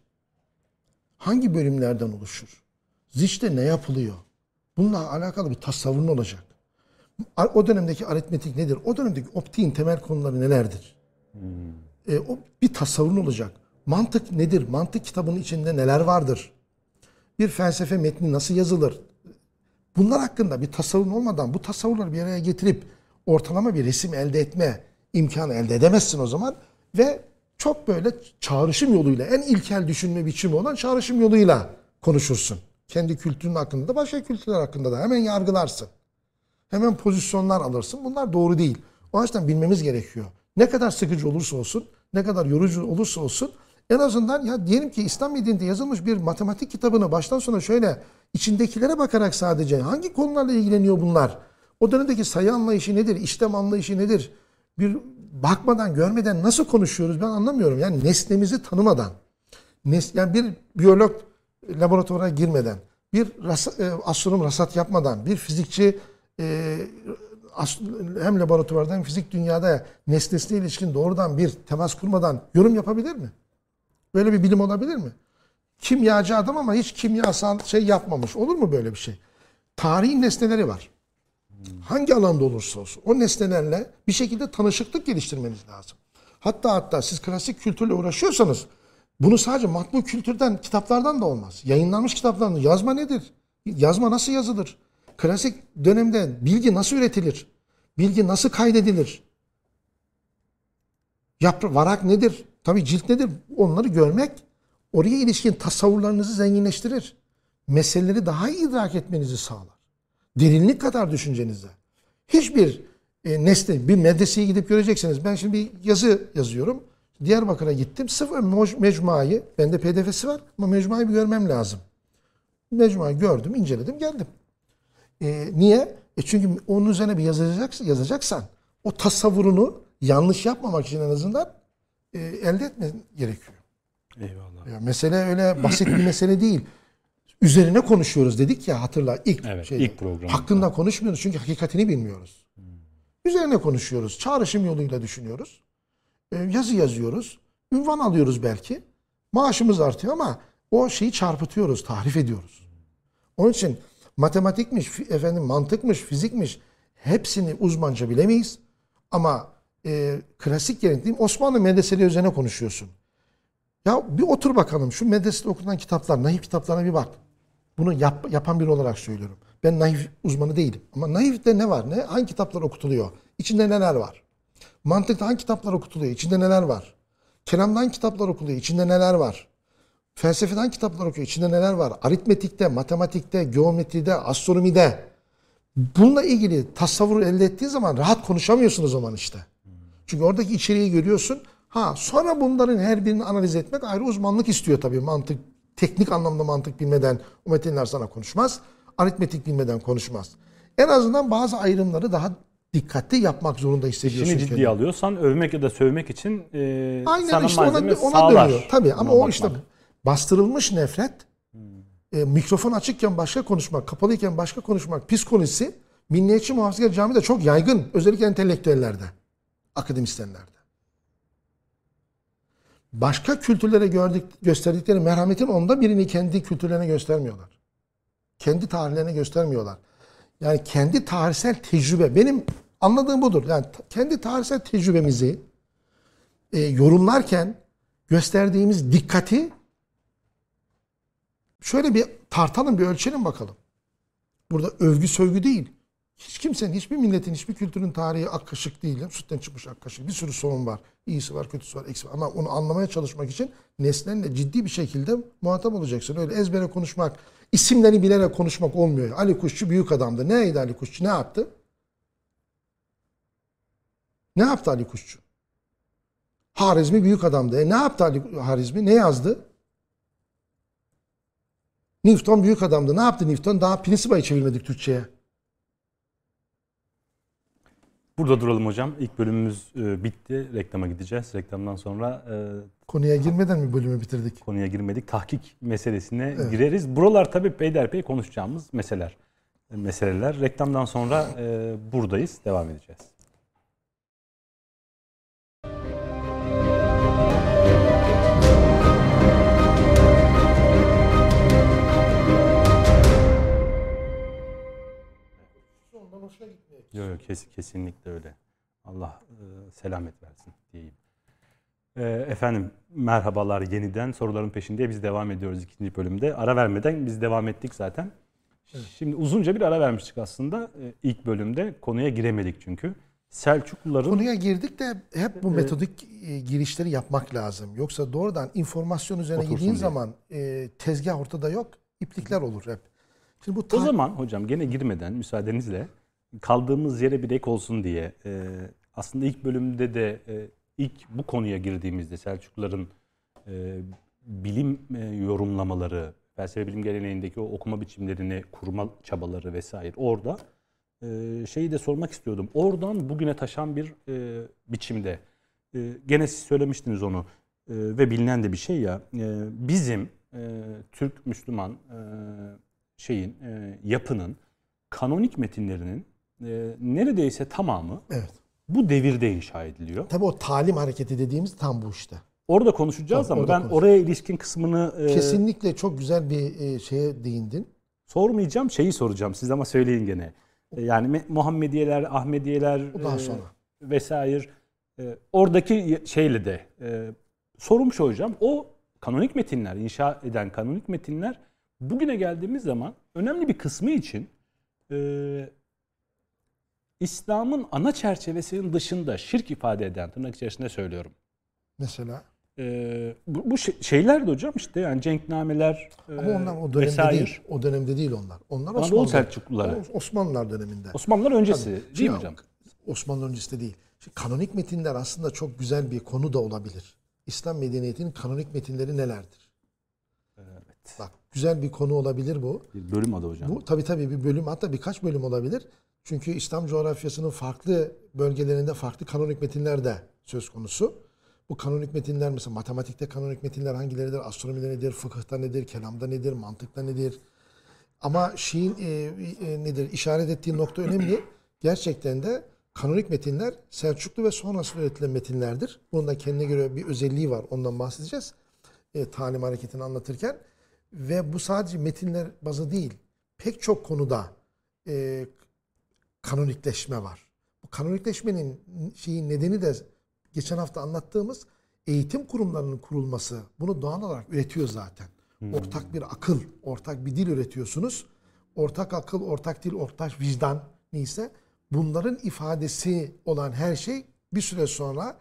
Hangi bölümlerden oluşur? Ziçte ne yapılıyor? Bununla alakalı bir tasavvurun olacak. O dönemdeki aritmetik nedir? O dönemdeki optiğin temel konuları nelerdir? E, o bir tasavvurun olacak. Mantık nedir? Mantık kitabının içinde neler vardır? Bir felsefe metni nasıl yazılır? Bunlar hakkında bir tasavvur olmadan bu tasavvurları bir araya getirip ortalama bir resim elde etme imkanı elde edemezsin o zaman ve çok böyle çağrışım yoluyla en ilkel düşünme biçimi olan çağrışım yoluyla konuşursun. Kendi kültürün hakkında da başka kültürler hakkında da hemen yargılarsın. Hemen pozisyonlar alırsın. Bunlar doğru değil. O açıdan bilmemiz gerekiyor. Ne kadar sıkıcı olursa olsun, ne kadar yorucu olursa olsun en azından ya diyelim ki İslam medeniyetinde yazılmış bir matematik kitabını baştan sona şöyle içindekilere bakarak sadece hangi konularla ilgileniyor bunlar? O dönemdeki sayı anlayışı nedir? İşlem anlayışı nedir? Bir bakmadan, görmeden nasıl konuşuyoruz ben anlamıyorum. Yani nesnemizi tanımadan, nes yani bir biyolog laboratuvara girmeden, bir rasa, e, astronom rasat yapmadan, bir fizikçi e, as- hem laboratuvarda hem fizik dünyada nesnesine ilişkin doğrudan bir temas kurmadan yorum yapabilir mi? Böyle bir bilim olabilir mi? Kimyacı adam ama hiç kimyasal şey yapmamış. Olur mu böyle bir şey? Tarihin nesneleri var. Hangi alanda olursa olsun o nesnelerle bir şekilde tanışıklık geliştirmeniz lazım. Hatta hatta siz klasik kültürle uğraşıyorsanız Bunu sadece matbu kültürden, kitaplardan da olmaz. Yayınlanmış kitaplardan da. Yazma nedir? Yazma nasıl yazılır? Klasik dönemde bilgi nasıl üretilir? Bilgi nasıl kaydedilir? Yapra varak nedir? Tabii cilt nedir? Onları görmek oraya ilişkin tasavvurlarınızı zenginleştirir. Meseleleri daha iyi idrak etmenizi sağlar. Derinlik kadar düşüncenize. Hiçbir e, nesne, bir medreseye gidip göreceksiniz. Ben şimdi bir yazı yazıyorum. Diyarbakır'a gittim. Sıfır mecmuayı, bende pdf'si var ama mecmuayı bir görmem lazım. Mecmuayı gördüm, inceledim, geldim. E, niye? E çünkü onun üzerine bir yazacaksan, yazacaksan o tasavvurunu yanlış yapmamak için en azından e, elde etmen gerekiyor. Eyvallah. Ya mesele öyle basit bir mesele değil. Üzerine konuşuyoruz dedik ya hatırla ilk Evet, şeyde. ilk program. Hakkında konuşmuyoruz çünkü hakikatini bilmiyoruz. Üzerine konuşuyoruz. Çağrışım yoluyla düşünüyoruz. E, yazı yazıyoruz. Ünvan alıyoruz belki. Maaşımız artıyor ama o şeyi çarpıtıyoruz, tahrif ediyoruz. Onun için matematikmiş, efendim mantıkmış, fizikmiş hepsini uzmanca bilemeyiz. Ama e, klasik gerektiğim Osmanlı medreseleri üzerine konuşuyorsun. Ya bir otur bakalım şu medresede okunan kitaplar, naif kitaplarına bir bak. Bunu yap- yapan biri olarak söylüyorum. Ben naif uzmanı değilim. Ama naifte ne var? Ne? Hangi kitaplar okutuluyor? İçinde neler var? Mantıkta hangi kitaplar okutuluyor? İçinde neler var? Kelamda hangi kitaplar okuluyor? İçinde neler var? Felsefeden kitaplar okuyor? İçinde neler var? Aritmetikte, matematikte, geometride, astronomide. Bununla ilgili tasavvur elde ettiğin zaman rahat konuşamıyorsun o zaman işte. Çünkü oradaki içeriği görüyorsun. Ha sonra bunların her birini analiz etmek ayrı uzmanlık istiyor tabii. Mantık, teknik anlamda mantık bilmeden o metinler sana konuşmaz. Aritmetik bilmeden konuşmaz. En azından bazı ayrımları daha dikkatli yapmak zorunda hissediyorsun. İşini ciddiye alıyorsan övmek ya da sövmek için e, Aynen sana işte ona, malzeme ona sağlar. dönüyor. Tabii ama Ona o işte bakmak. Bastırılmış nefret, e, mikrofon açıkken başka konuşmak, kapalıyken başka konuşmak psikolojisi Milliyetçi Muhafazakar Camii'de çok yaygın. Özellikle entelektüellerde, akademisyenlerde. Başka kültürlere gördük, gösterdikleri merhametin onda birini kendi kültürlerine göstermiyorlar. Kendi tarihlerine göstermiyorlar. Yani kendi tarihsel tecrübe, benim anladığım budur. Yani kendi tarihsel tecrübemizi e, yorumlarken gösterdiğimiz dikkati şöyle bir tartalım, bir ölçelim bakalım. Burada övgü sövgü değil. Hiç kimsenin, hiçbir milletin, hiçbir kültürün tarihi ak değil. Sütten çıkmış ak. Bir sürü sorun var. İyisi var, kötüsü var, eksi var. Ama onu anlamaya çalışmak için nesnelerle ciddi bir şekilde muhatap olacaksın. Öyle ezbere konuşmak, isimleri bilerek konuşmak olmuyor. Ali Kuşçu büyük adamdı. Neydi Ali Kuşçu? Ne yaptı? Ne yaptı Ali Kuşçu? Harizmi büyük adamdı. E ne yaptı Ali Harizmi? Ne yazdı? Newton büyük adamdı. Ne yaptı Newton? Daha Principia'yı çevirmedik Türkçe'ye. Burada duralım hocam. İlk bölümümüz e, bitti. Reklama gideceğiz. Reklamdan sonra e, Konuya girmeden mi bölümü bitirdik? konuya girmedik. Tahkik meselesine gireriz. Buralar tabii peyderpey konuşacağımız meseleler. Meseleler. Reklamdan sonra e, buradayız. Devam edeceğiz. Yok yok kes, kesinlikle öyle. Allah e, selamet versin diyeyim. E, efendim merhabalar yeniden soruların peşinde biz devam ediyoruz ikinci bölümde. Ara vermeden biz devam ettik zaten. Şimdi uzunca bir ara vermiştik aslında e, ilk bölümde. Konuya giremedik çünkü. Selçukluların Konuya girdik de hep bu metodik e, girişleri yapmak lazım. Yoksa doğrudan informasyon üzerine Otursun girdiğin diye. zaman e, tezgah ortada yok. iplikler olur hep. Şimdi bu o ta- zaman hocam gene girmeden müsaadenizle kaldığımız yere bir ek olsun diye e, aslında ilk bölümde de e, ilk bu konuya girdiğimizde Selçukluların e, bilim e, yorumlamaları, felsefe bilim geleneğindeki o okuma biçimlerini kurma çabaları vesaire orada e, şeyi de sormak istiyordum. Oradan bugüne taşan bir e, biçimde e, gene siz söylemiştiniz onu e, ve bilinen de bir şey ya e, bizim e, Türk Müslüman e, şeyin e, yapının kanonik metinlerinin e, neredeyse tamamı Evet. bu devirde inşa ediliyor. Tabii o talim hareketi dediğimiz tam bu işte. Orada konuşacağız Tabii, ama orada ben konuşacağız. oraya ilişkin kısmını e, Kesinlikle çok güzel bir e, şeye değindin. sormayacağım. Şeyi soracağım. Siz ama söyleyin gene. E, yani Me- Muhammediyeler, Ahmediyeler daha e, sonra. vesaire e, oradaki şeyle de e, sorum şu hocam. O kanonik metinler, inşa eden kanonik metinler bugüne geldiğimiz zaman önemli bir kısmı için e, İslam'ın ana çerçevesinin dışında şirk ifade eden, tırnak içerisinde söylüyorum. Mesela. E, bu, bu şey- şeyler de hocam işte yani cenknameler e, Ama onlar o dönemde vesaire. değil. O dönemde değil onlar. Onlar Anadolu Osmanlı. Selçukluları. Osmanlılar döneminde. Osmanlılar öncesi değil mi hocam? Osmanlı öncesi de değil. Şimdi kanonik metinler aslında çok güzel bir konu da olabilir. İslam medeniyetinin kanonik metinleri nelerdir? Evet. Bak güzel bir konu olabilir bu. Bir bölüm adı hocam. Bu tabii tabii bir bölüm hatta birkaç bölüm olabilir. Çünkü İslam coğrafyasının farklı bölgelerinde farklı kanonik metinler de söz konusu. Bu kanonik metinler mesela matematikte kanonik metinler hangileridir? Astronomide nedir? Fıkıhta nedir? Kelamda nedir? Mantıkta nedir? Ama şeyin e, e, nedir? İşaret ettiği nokta önemli. Gerçekten de kanonik metinler Selçuklu ve sonrasında üretilen metinlerdir. Bunun da kendine göre bir özelliği var. Ondan bahsedeceğiz. E, talim hareketini anlatırken. Ve bu sadece metinler bazı değil. Pek çok konuda e, kanonikleşme var. Bu kanonikleşmenin şeyin nedeni de geçen hafta anlattığımız eğitim kurumlarının kurulması. Bunu doğal olarak üretiyor zaten. Ortak bir akıl, ortak bir dil üretiyorsunuz. Ortak akıl, ortak dil, ortak vicdan neyse bunların ifadesi olan her şey bir süre sonra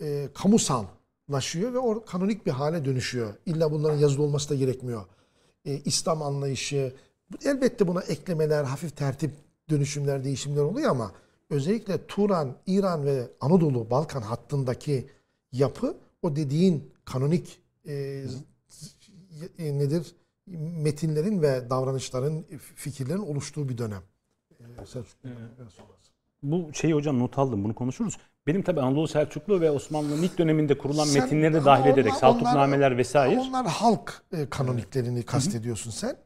e, kamusallaşıyor ve o kanonik bir hale dönüşüyor. İlla bunların yazılı olması da gerekmiyor. E, İslam anlayışı, elbette buna eklemeler, hafif tertip dönüşümler, değişimler oluyor ama özellikle Turan, İran ve Anadolu, Balkan hattındaki yapı o dediğin kanonik e, e, nedir? Metinlerin ve davranışların, fikirlerin oluştuğu bir dönem. E, Selçuklu ve sonrası. Bu şeyi hocam not aldım bunu konuşuruz. Benim tabii Anadolu Selçuklu ve Osmanlı'nın ilk döneminde kurulan Sen- metinleri de dahil onlar- ederek Saltuknameler vesaire. Onlar halk e, kanoniklerini kastediyorsun sen.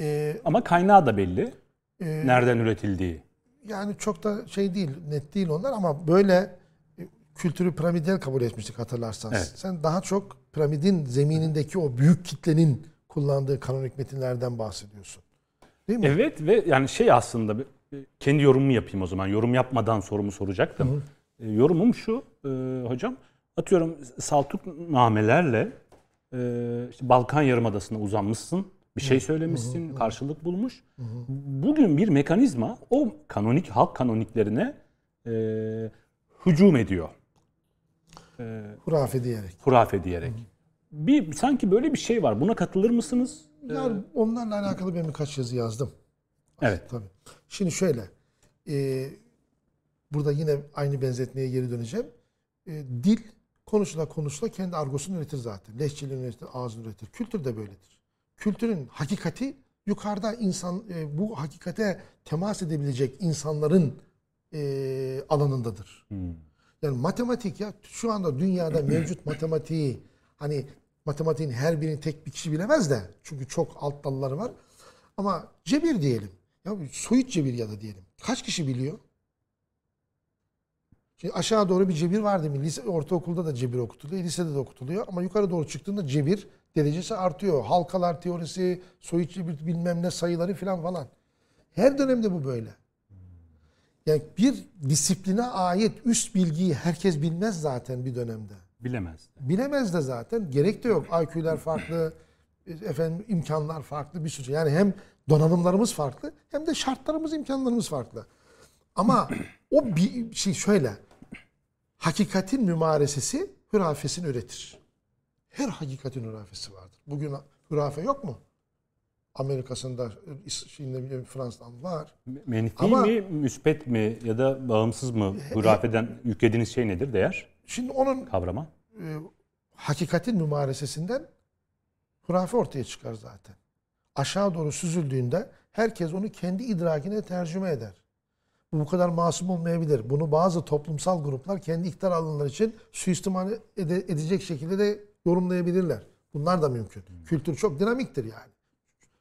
E, Ama kaynağı da belli. E, Nereden üretildiği. yani çok da şey değil, net değil onlar ama böyle e, kültürü piramidal kabul etmiştik hatırlarsan. Evet. Sen daha çok piramidin zeminindeki o büyük kitlenin kullandığı kanonik metinlerden bahsediyorsun. Değil mi? Evet ve yani şey aslında kendi yorumumu yapayım o zaman. Yorum yapmadan sorumu soracaktım. E, yorumum şu e, hocam. Atıyorum Saltuknamelerle e, işte Balkan Yarımadası'na uzanmışsın. Bir şey söylemişsin, karşılık bulmuş. Bugün bir mekanizma o kanonik halk kanoniklerine e, hücum ediyor. E, Hurafe diyerek. hurafe diyerek. Bir sanki böyle bir şey var. Buna katılır mısınız? Yani onlarla alakalı ben birkaç yazı yazdım. Evet. Tabii. Şimdi şöyle. e, burada yine aynı benzetmeye geri döneceğim. E, dil konuşula konuşula kendi argosunu üretir zaten. Lehçeliğini üretir, ağzını üretir. Kültür de böyledir. Kültürün hakikati yukarıda insan e, bu hakikate temas edebilecek insanların e, alanındadır. Yani matematik ya şu anda dünyada (clears throat) mevcut matematiği hani matematiğin her birini tek bir kişi bilemez de çünkü çok alt dalları var. Ama cebir diyelim. Ya soyut cebir ya da diyelim. Kaç kişi biliyor? Şimdi aşağı doğru bir cebir var değil mi? Lise, ortaokulda da cebir okutuluyor, lisede de okutuluyor. Ama yukarı doğru çıktığında cebir derecesi artıyor. Halkalar teorisi, soyut cebir bilmem ne sayıları falan falan. Her dönemde bu böyle. Yani bir disipline ait üst bilgiyi herkes bilmez zaten bir dönemde. Bilemez. Bilemez de zaten. Gerek de yok. IQ'ler farklı, efendim imkanlar farklı bir sürü. Yani hem donanımlarımız farklı hem de şartlarımız, imkanlarımız farklı. Ama o bir şey şöyle. Hakikatin mümaresesi hürafesini üretir. Her hakikatin hürafesi vardır. Bugün hürafe yok mu? Amerika'sında, şimdi bilmiyorum, Fransa'dan var. Menfi Ama- mi, müspet mi ya da bağımsız mı hurafeden yüklediğiniz şey nedir değer Şimdi onun kavrama? e, hakikatin mümaresesinden hurafe ortaya çıkar zaten. Aşağı doğru süzüldüğünde herkes onu kendi idrakine tercüme eder. Bu bu kadar masum olmayabilir. Bunu bazı toplumsal gruplar kendi iktidar alanları için suistimal ede- edecek şekilde de yorumlayabilirler. Bunlar da mümkün. Kültür çok dinamiktir yani.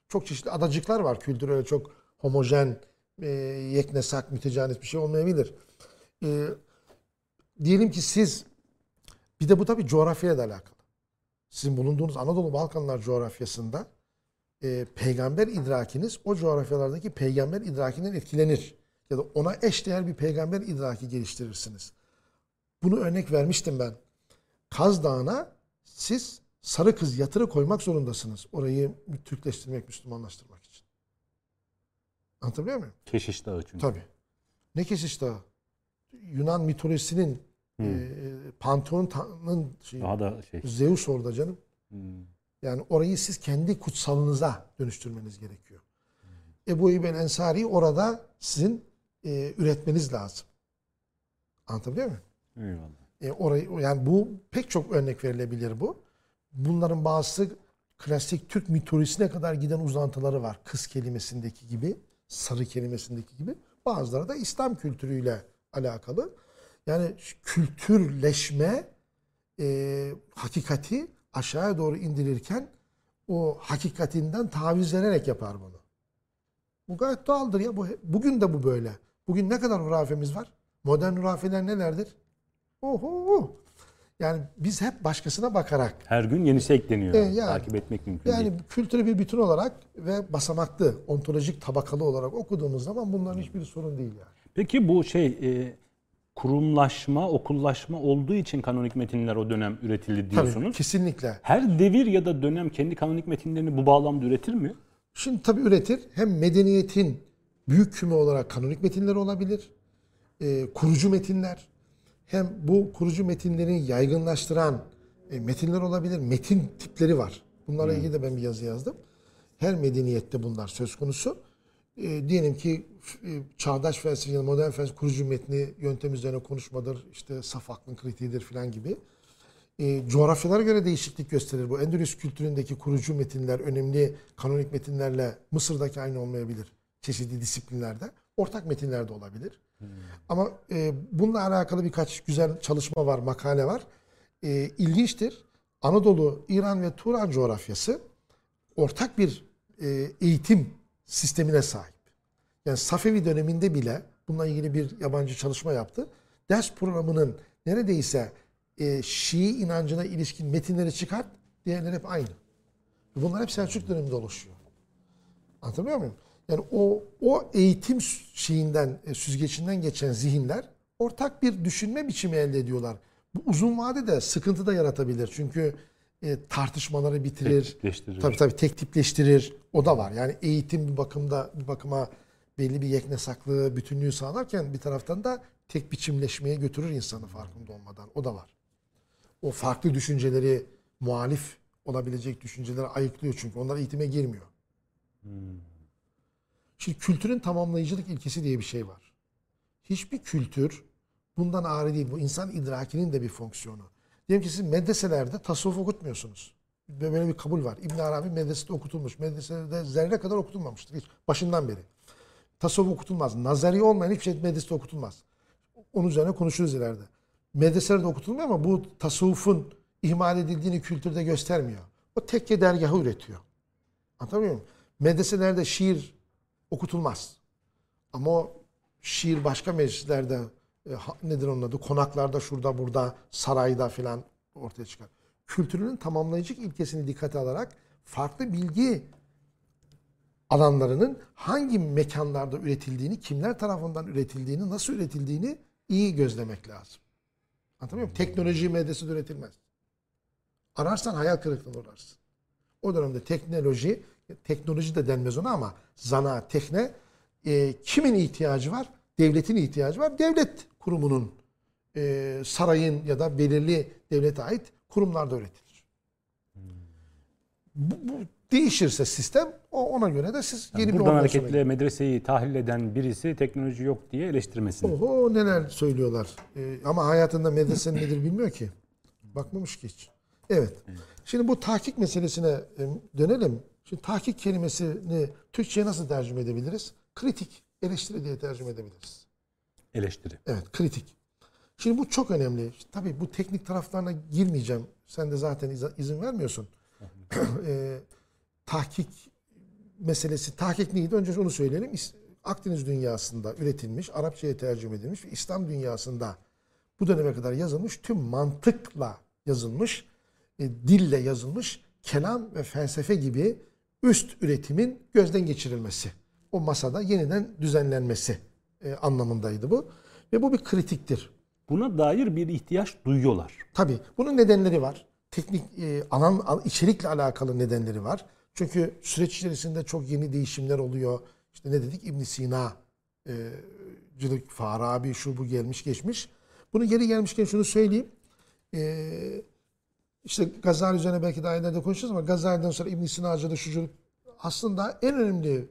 Çok çeşitli adacıklar var. Kültür öyle çok homojen, e, yeknesak, mütecanis bir şey olmayabilir. E, diyelim ki siz bir de bu tabii coğrafyayla da alakalı. Sizin bulunduğunuz Anadolu Balkanlar coğrafyasında e, peygamber idrakiniz o coğrafyalardaki peygamber idrakinden etkilenir. Ya da ona eşdeğer bir peygamber idraki geliştirirsiniz. Bunu örnek vermiştim ben. Kaz Dağı'na siz sarı kız yatırı koymak zorundasınız. Orayı Türkleştirmek, Müslümanlaştırmak için. Anlatabiliyor muyum? Keşiş Dağı çünkü. Tabii. Ne keşiş dağı? Yunan mitolojisinin e, Pantheon'un şey, Daha da şey. Zeus orada canım. Hmm. Yani orayı siz kendi kutsalınıza dönüştürmeniz gerekiyor. Ebu İbn Ensari orada sizin e, üretmeniz lazım. Anlatabiliyor muyum? Eyvallah. E, orayı yani bu pek çok örnek verilebilir bu. Bunların bazısı klasik Türk mitolojisine kadar giden uzantıları var. Kız kelimesindeki gibi, sarı kelimesindeki gibi. Bazıları da İslam kültürüyle alakalı. Yani kültürleşme e, hakikati aşağıya doğru indirirken o hakikatinden taviz vererek yapar bunu. Bu gayet doğaldır ya. Bu, bugün de bu böyle. Bugün ne kadar hurafemiz var? Modern hurafeler nelerdir? Oho. Yani biz hep başkasına bakarak Her gün yenisi ekleniyor. E, yani- Takip etmek mümkün yani değil. kültürü bir bütün olarak ve basamaklı, ontolojik tabakalı olarak okuduğumuz zaman bunların hiçbir sorun değil yani. Peki bu şey e, kurumlaşma, okullaşma olduğu için kanonik metinler o dönem üretildi Tabii, diyorsunuz. kesinlikle. Her devir ya da dönem kendi kanonik metinlerini bu bağlamda üretir mi? Şimdi tabii üretir. Hem medeniyetin büyük küme olarak kanonik metinleri olabilir. e, kurucu metinler. Hem bu kurucu metinleri yaygınlaştıran e, metinler olabilir. Metin tipleri var. Bunlarla ilgili de ben bir yazı yazdım. Her medeniyette bunlar söz konusu. E, diyelim ki e, çağdaş felsefe ya da modern felsefe kurucu metni yöntem üzerine konuşmadır. işte saf aklın kritiğidir falan gibi. E, coğrafyalara göre değişiklik gösterir. Bu Endülüs kültüründeki kurucu metinler, önemli kanonik metinlerle Mısır'daki aynı olmayabilir. Çeşitli disiplinlerde. Ortak metinler de olabilir. Ama e, bununla alakalı birkaç güzel çalışma var, makale var. E, ilginçtir. Anadolu, İran ve Turan coğrafyası ortak bir e, eğitim sistemine sahip. Yani Safevi döneminde bile bununla ilgili bir yabancı çalışma yaptı. Ders programının neredeyse e, Şii inancına ilişkin metinleri çıkart, diğerleri hep aynı. Bunlar hep Selçuk döneminde oluşuyor. Anlatabiliyor muyum? Yani o o eğitim şeyinden, e, süzgecinden geçen zihinler ortak bir düşünme biçimi elde ediyorlar. Bu uzun vadede sıkıntı da yaratabilir. Çünkü e, tartışmaları bitirir. Tabii tabii tek tipleştirir. O da var. Yani eğitim bir bakımda bir bakıma belli bir yeknesaklığı, bütünlüğü sağlarken bir taraftan da tek biçimleşmeye götürür insanı farkında olmadan. O da var. O farklı düşünceleri, muhalif olabilecek düşünceleri ayıklıyor çünkü. Onlar eğitime girmiyor. Şimdi kültürün tamamlayıcılık ilkesi diye bir şey var. Hiçbir kültür bundan ağrı değil. Bu insan idrakinin de bir fonksiyonu. Diyelim ki siz medreselerde tasavvuf okutmuyorsunuz. Böyle bir kabul var. İbn Arabi medresede okutulmuş. Medresede zerre kadar okutulmamıştır. Hiç, başından beri. Tasavvuf okutulmaz. Nazari olmayan hiçbir şey medresede okutulmaz. Onun üzerine konuşuruz ileride. Medreselerde okutulmuyor ama bu tasavvufun ihmal edildiğini kültürde göstermiyor. O tekke dergahı üretiyor. Anlatabiliyor muyum? Medreselerde şiir okutulmaz. Ama o şiir başka meclislerde e, nedir onun adı? Konaklarda, şurada, burada, sarayda filan ortaya çıkar. Kültürünün tamamlayıcı ilkesini dikkate alarak farklı bilgi alanlarının hangi mekanlarda üretildiğini, kimler tarafından üretildiğini, nasıl üretildiğini iyi gözlemek lazım. Anlatabiliyor muyum? Teknoloji medresede üretilmez. Ararsan hayal kırıklığına uğrarsın. O dönemde teknoloji, teknoloji de denmez ona ama zanaat, tekne e, kimin ihtiyacı var? Devletin ihtiyacı var. Devlet kurumunun, e, sarayın ya da belirli devlete ait kurumlarda üretilir. Bu, bu değişirse sistem o ona göre de siz yeni bir Buradan hareketle medreseyi tahlil eden birisi teknoloji yok diye eleştirmesin. Oho neler söylüyorlar. Ee, ama hayatında medrese nedir bilmiyor ki. Bakmamış ki hiç. Evet. Şimdi bu tahkik meselesine e, dönelim. Şimdi tahkik kelimesini Türkçe'ye nasıl tercüme edebiliriz? Kritik, eleştiri diye tercüme edebiliriz. Eleştiri. Evet, kritik. Şimdi bu çok önemli. Tabii bu teknik taraflarına girmeyeceğim. Sen de zaten izin vermiyorsun. Eee, (clears throat) tahkik meselesi, tahkik neydi? Önce onu söyleyelim. Akdeniz dünyasında üretilmiş, Arapçaya tercüme edilmiş İslam dünyasında bu döneme kadar yazılmış, tüm mantıkla yazılmış, e, dille yazılmış kelam ve felsefe gibi üst üretimin gözden geçirilmesi. O masada yeniden düzenlenmesi e, anlamındaydı bu. Ve bu bir kritiktir. Buna dair bir ihtiyaç duyuyorlar. Tabii bunun nedenleri var. teknik e, alan al- içerikle alakalı nedenleri var. Çünkü süreç içerisinde çok yeni değişimler oluyor. İşte ne dedik İbn Sina e, cılık Farabi şu bu gelmiş geçmiş. Bunu geri gelmişken şunu söyleyeyim. E, işte Gazali üzerine belki daha ileride konuşacağız ama Gazali'den sonra İbn Sina'cılık şuculuk aslında en önemli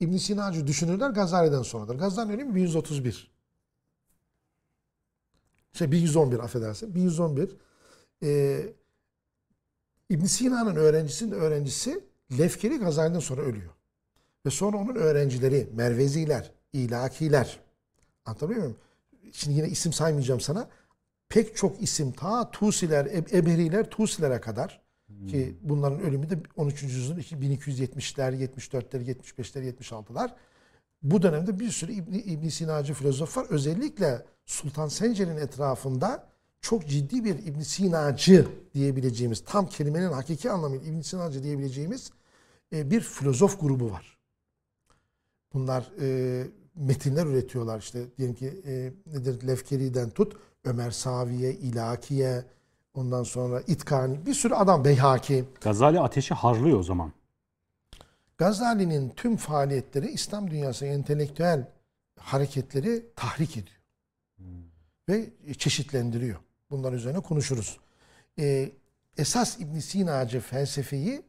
İbn Sina'cı düşünürler Gazali'den sonradır. Gazali ölümü 1131. Şey 1111 affedersin. 1111. Ee, İbn Sina'nın öğrencisinin öğrencisi Lefkeri Gazali'den sonra ölüyor. Ve sonra onun öğrencileri Merveziler, İlakiler. Anlatabiliyor muyum? Şimdi yine isim saymayacağım sana. Pek çok isim ta Tusiler, Eb- Eberiler, Tusilere kadar ki bunların ölümü de 13. yüzyılın 1270'ler, 74'ler, 75'ler, 76'lar. Bu dönemde bir sürü İbn, İbn Sinacı filozof var. Özellikle Sultan Sencer'in etrafında çok ciddi bir İbn Sinacı diyebileceğimiz, tam kelimenin hakiki anlamıyla İbn Sinacı diyebileceğimiz e, bir filozof grubu var. Bunlar e, metinler üretiyorlar işte diyelim ki e, nedir Lefkeri'den tut Ömer Saviye, İlakiye, ondan sonra İtkani bir sürü adam Beyhaki. Gazali ateşi harlıyor o zaman. Gazali'nin tüm faaliyetleri İslam dünyası entelektüel hareketleri tahrik ediyor. Ve çeşitlendiriyor. Bunlar üzerine konuşuruz. Ee, esas İbn Sina'cı felsefeyi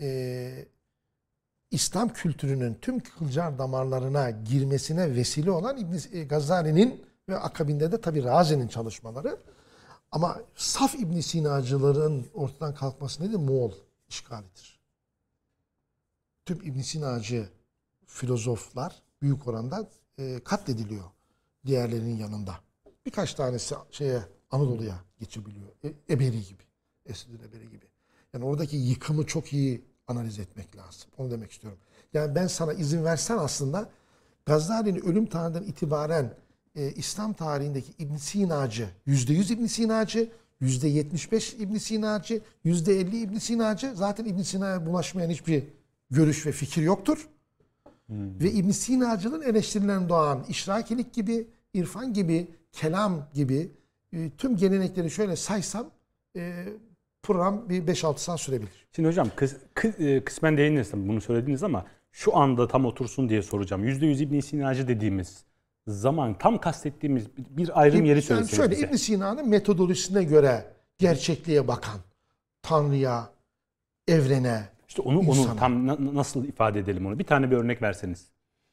e, İslam kültürünün tüm kılcal damarlarına girmesine vesile olan İbn Gazali'nin ve akabinde de tabi Razi'nin çalışmaları. Ama saf İbn Sina'cıların ortadan kalkması nedir? Moğol işgalidir tüm İbn Sinacı filozoflar büyük oranda e, katlediliyor diğerlerinin yanında. Birkaç tanesi şeye Anadolu'ya geçebiliyor. E, Eberi gibi. Esedül Eberi gibi. Yani oradaki yıkımı çok iyi analiz etmek lazım. Onu demek istiyorum. Yani ben sana izin versen aslında Gazali'nin ölüm tarihinden itibaren e, İslam tarihindeki İbn Sinacı, %100 İbn Sinacı, %75 İbn Sinacı, %50 İbn Sinacı. Zaten İbn Sina'ya bulaşmayan hiçbir görüş ve fikir yoktur. Ve İbn Sina'cılığın eleştirilen doğan işrakilik gibi, irfan gibi, kelam gibi e, tüm gelenekleri şöyle saysam e, program bir 5-6 saat sürebilir. Şimdi hocam kıs, kı- e, kısmen değindiniz bunu söylediniz ama şu anda tam otursun diye soracağım. %100 İbn Sinacı dediğimiz zaman tam kastettiğimiz bir ayrım yeri Yani söyleseniz şöyle bize. İbn Sina'nın metodolojisine göre gerçekliğe bakan, Tanrı'ya, evrene İşte onu onu insana. tam na- nasıl ifade edelim onu? Bir tane bir örnek verseniz.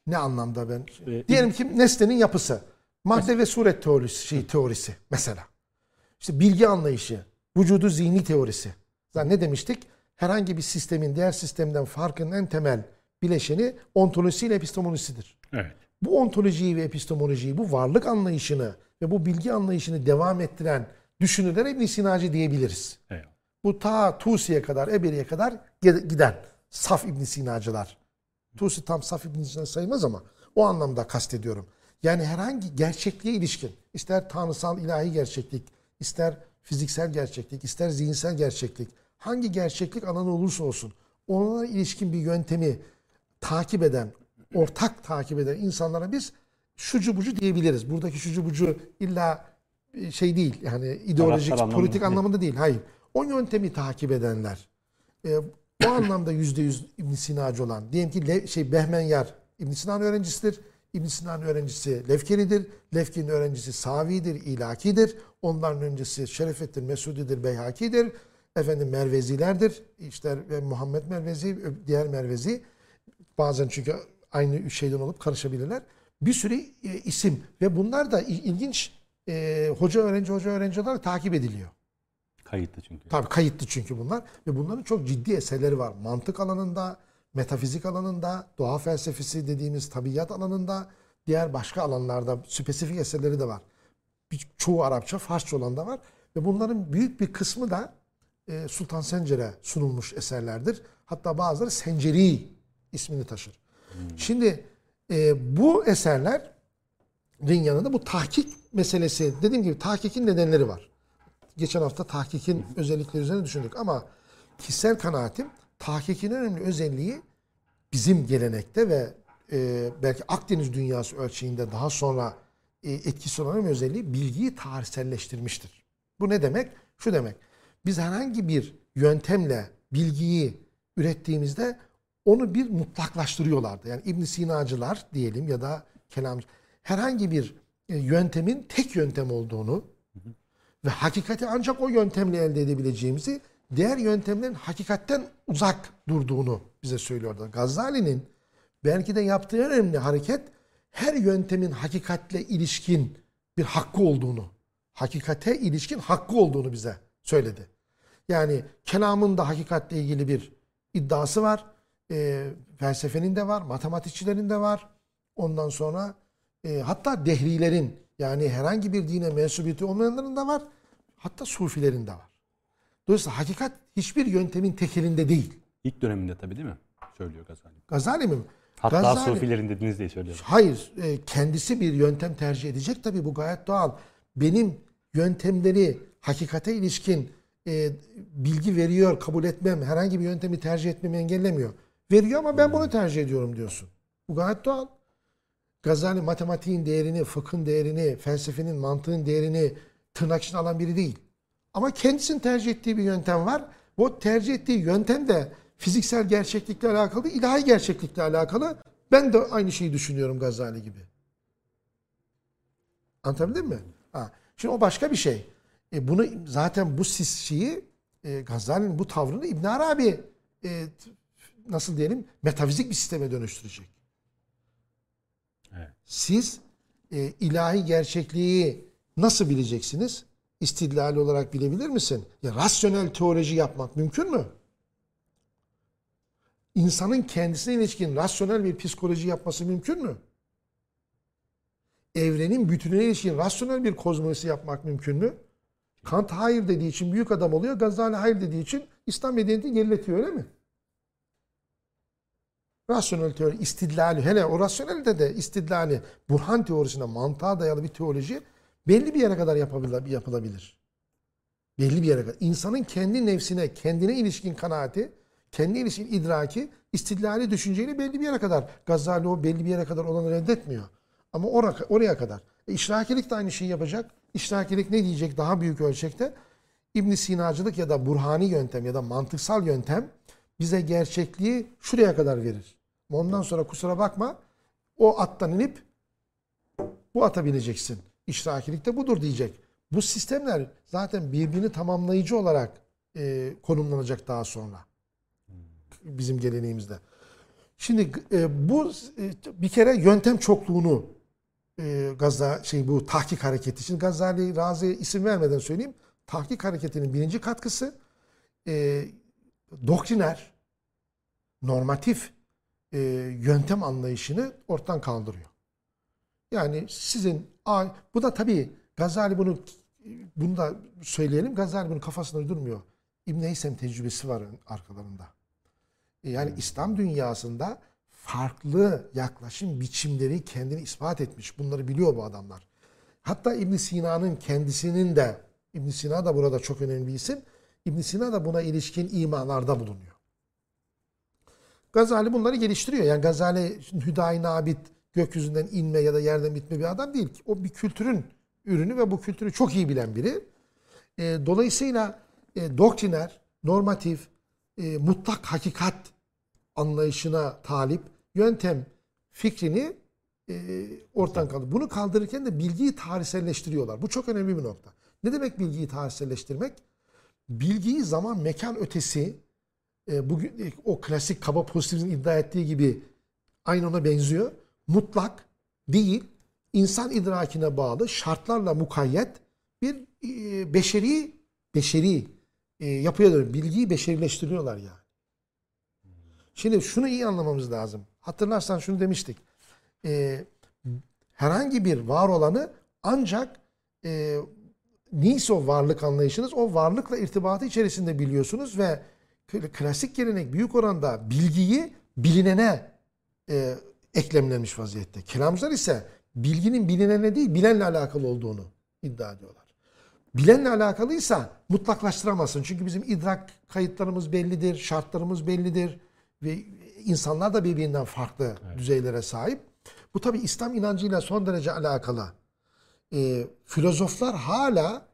ne anlamda ben? Ee, Diyelim ki nesnenin yapısı, madde ve suret teorisi, şey, teorisi mesela. İşte bilgi anlayışı, vücudu zihni teorisi. Zaten ne demiştik? Herhangi bir sistemin diğer sistemden farkının en temel bileşeni ontolojisiyle epistemolojisidir. Evet. Bu ontolojiyi ve epistemolojiyi, bu varlık anlayışını ve bu bilgi anlayışını devam ettiren düşünürlere İbn Sinacı diyebiliriz. evet. Bu ta Tusi'ye kadar, Eberi'ye kadar giden saf İbn Sinacılar. Tusi tam saf İbn Sina sayılmaz ama o anlamda kastediyorum. Yani herhangi gerçekliğe ilişkin, ister tanrısal ilahi gerçeklik, ister fiziksel gerçeklik, ister zihinsel gerçeklik, hangi gerçeklik alanı olursa olsun, ona ilişkin bir yöntemi takip eden, ortak takip eden insanlara biz şucu bucu diyebiliriz. Buradaki şucu bucu illa e, şey değil yani ideolojik, anlamında politik değil. anlamında değil. Hayır. O yöntemi takip edenler. E, o anlamda yüzde yüz İbn Sina'cı olan. Diyelim ki Le- şey Behmenyar İbn Sina'nın öğrencisidir. İbn Sina'nın öğrencisi Lefkeri'dir. Lefkeri'nin öğrencisi Savi'dir, İlaki'dir. Onların öncesi Şerefettin Mesudi'dir, Beyhaki'dir. Efendim Mervezilerdir. İşte ve Muhammed Mervezi, diğer Mervezi. Bazen çünkü aynı şeyden olup karışabilirler. Bir sürü e, isim ve bunlar da il- ilginç e, hoca öğrenci hoca öğrenci olarak takip ediliyor. Kayıtlı çünkü. Tabii kayıtlı çünkü bunlar ve bunların çok ciddi eserleri var. Mantık alanında, metafizik alanında, doğa felsefesi dediğimiz tabiat alanında, diğer başka alanlarda spesifik eserleri de var. Bir, çoğu Arapça, Farsça olan da var ve bunların büyük bir kısmı da e, Sultan Sencer'e sunulmuş eserlerdir. Hatta bazıları Senceri ismini taşır. Şimdi e, bu eserlerin yanında bu tahkik meselesi, dediğim gibi tahkikin nedenleri var geçen hafta tahkikin özellikleri üzerine düşündük ama kişisel kanaatim tahkikin önemli özelliği bizim gelenekte ve e, belki Akdeniz dünyası ölçeğinde daha sonra e, etkisi olan özelliği bilgiyi tarihselleştirmiştir. Bu ne demek? Şu demek. Biz herhangi bir yöntemle bilgiyi ürettiğimizde onu bir mutlaklaştırıyorlardı. Yani İbn Sinacılar diyelim ya da kelamcı herhangi bir e, yöntemin tek yöntem olduğunu ve hakikati ancak o yöntemle elde edebileceğimizi, diğer yöntemlerin hakikatten uzak durduğunu bize söylüyordu. Gazali'nin belki de yaptığı önemli hareket her yöntemin hakikatle ilişkin bir hakkı olduğunu, hakikate ilişkin hakkı olduğunu bize söyledi. Yani kelamın da hakikatle ilgili bir iddiası var. E, felsefenin de var, matematikçilerin de var. Ondan sonra e, hatta dehrilerin yani herhangi bir dine mensubiyeti olmayanların da var. Hatta sufilerin de var. Dolayısıyla hakikat hiçbir yöntemin tekelinde değil. İlk döneminde tabii değil mi? Söylüyor Gazali. Gazali mi? Hatta Gazali- Sofilerin dediniz diye söylüyorum. Hayır, e, kendisi bir yöntem tercih edecek tabii bu gayet doğal. Benim yöntemleri hakikate ilişkin e, bilgi veriyor, kabul etmem, herhangi bir yöntemi tercih etmemi engellemiyor. Veriyor ama ben bunu tercih ediyorum diyorsun. Bu gayet doğal. Gazali matematiğin değerini, fıkhın değerini, felsefenin, mantığın değerini tırnak içine alan biri değil. Ama kendisinin tercih ettiği bir yöntem var. Bu tercih ettiği yöntem de fiziksel gerçeklikle alakalı, ilahi gerçeklikle alakalı. Ben de aynı şeyi düşünüyorum Gazali gibi. Anlatabildim mi? Ha. Şimdi o başka bir şey. E bunu zaten bu şeyi e, Gazali'nin bu tavrını İbn Arabi e, nasıl diyelim metafizik bir sisteme dönüştürecek. Evet. Siz e, ilahi gerçekliği nasıl bileceksiniz? İstidlal olarak bilebilir misin? Ya rasyonel teoloji yapmak mümkün mü? İnsanın kendisine ilişkin rasyonel bir psikoloji yapması mümkün mü? Evrenin bütününe ilişkin rasyonel bir kozmolojisi yapmak mümkün mü? Kant hayır dediği için büyük adam oluyor. Gazali hayır dediği için İslam medeniyeti geriletiyor öyle mi? Rasyonel teori, istidlali, hele o rasyonelde de istidlali, Burhan teorisine, mantığa dayalı bir teoloji belli bir yere kadar yapılabilir. Belli bir yere kadar. İnsanın kendi nefsine, kendine ilişkin kanaati, kendi ilişkin idraki, istidlali düşünceyle belli bir yere kadar. Gazali o belli bir yere kadar olanı reddetmiyor. Ama oraya, oraya kadar. E, işrakilik de aynı şeyi yapacak. İşrakilik ne diyecek daha büyük ölçekte? İbn Sinacılık ya da burhani yöntem ya da mantıksal yöntem bize gerçekliği şuraya kadar verir. Ondan sonra kusura bakma o attan inip bu ata bineceksin. İşrakilik de budur diyecek. Bu sistemler zaten birbirini tamamlayıcı olarak e, konumlanacak daha sonra. Bizim geleneğimizde. Şimdi e, bu e, bir kere yöntem çokluğunu e, Gaza şey bu tahkik hareketi. Şimdi Gazali Razi'ye isim vermeden söyleyeyim. Tahkik hareketinin birinci katkısı e, doktriner, normatif e, yöntem anlayışını ortadan kaldırıyor. Yani sizin bu da tabii Gazali bunu bunu da söyleyelim. Gazali bunun kafasında durmuyor. İbn Heysem tecrübesi var arkalarında. E, Yani İslam dünyasında farklı yaklaşım biçimleri kendini ispat etmiş. Bunları biliyor bu adamlar. Hatta İbn Sina'nın kendisinin de İbn Sina da burada çok önemli bir isim. İbn Sina da buna ilişkin imalarda bulunuyor. Gazali bunları geliştiriyor. Yani Gazali Hüdayi Nabit gökyüzünden inme ya da yerden bitme bir adam değil. O bir kültürün ürünü ve bu kültürü çok iyi bilen biri. E, dolayısıyla e, doktriner, normatif, e, mutlak hakikat anlayışına talip yöntem fikrini e, ortadan kaldırıyor. Bunu kaldırırken de bilgiyi tarihselleştiriyorlar. Bu çok önemli bir nokta. Ne demek bilgiyi tarihselleştirmek? Bilgiyi zaman mekan ötesi e, bugün e, o klasik kaba pozitivizmin iddia ettiği gibi aynı ona benziyor. Mutlak değil, insan idrakine bağlı, şartlarla mukayyet bir e, beşeri beşeri e, yapıya dönüyor. Bilgiyi beşerileştiriyorlar yani. Şimdi şunu iyi anlamamız lazım. Hatırlarsan şunu demiştik. E, herhangi bir var olanı ancak e, neyse o varlık anlayışınız o varlıkla irtibatı içerisinde biliyorsunuz ve klasik gelenek büyük oranda bilgiyi bilinene e, eklemlenmiş vaziyette. Kelamcılar ise bilginin bilinene değil bilenle alakalı olduğunu iddia ediyorlar. Bilenle alakalıysa mutlaklaştıramazsın. Çünkü bizim idrak kayıtlarımız bellidir, şartlarımız bellidir ve insanlar da birbirinden farklı düzeylere sahip. Bu tabi İslam inancıyla son derece alakalı. Ee, filozoflar hala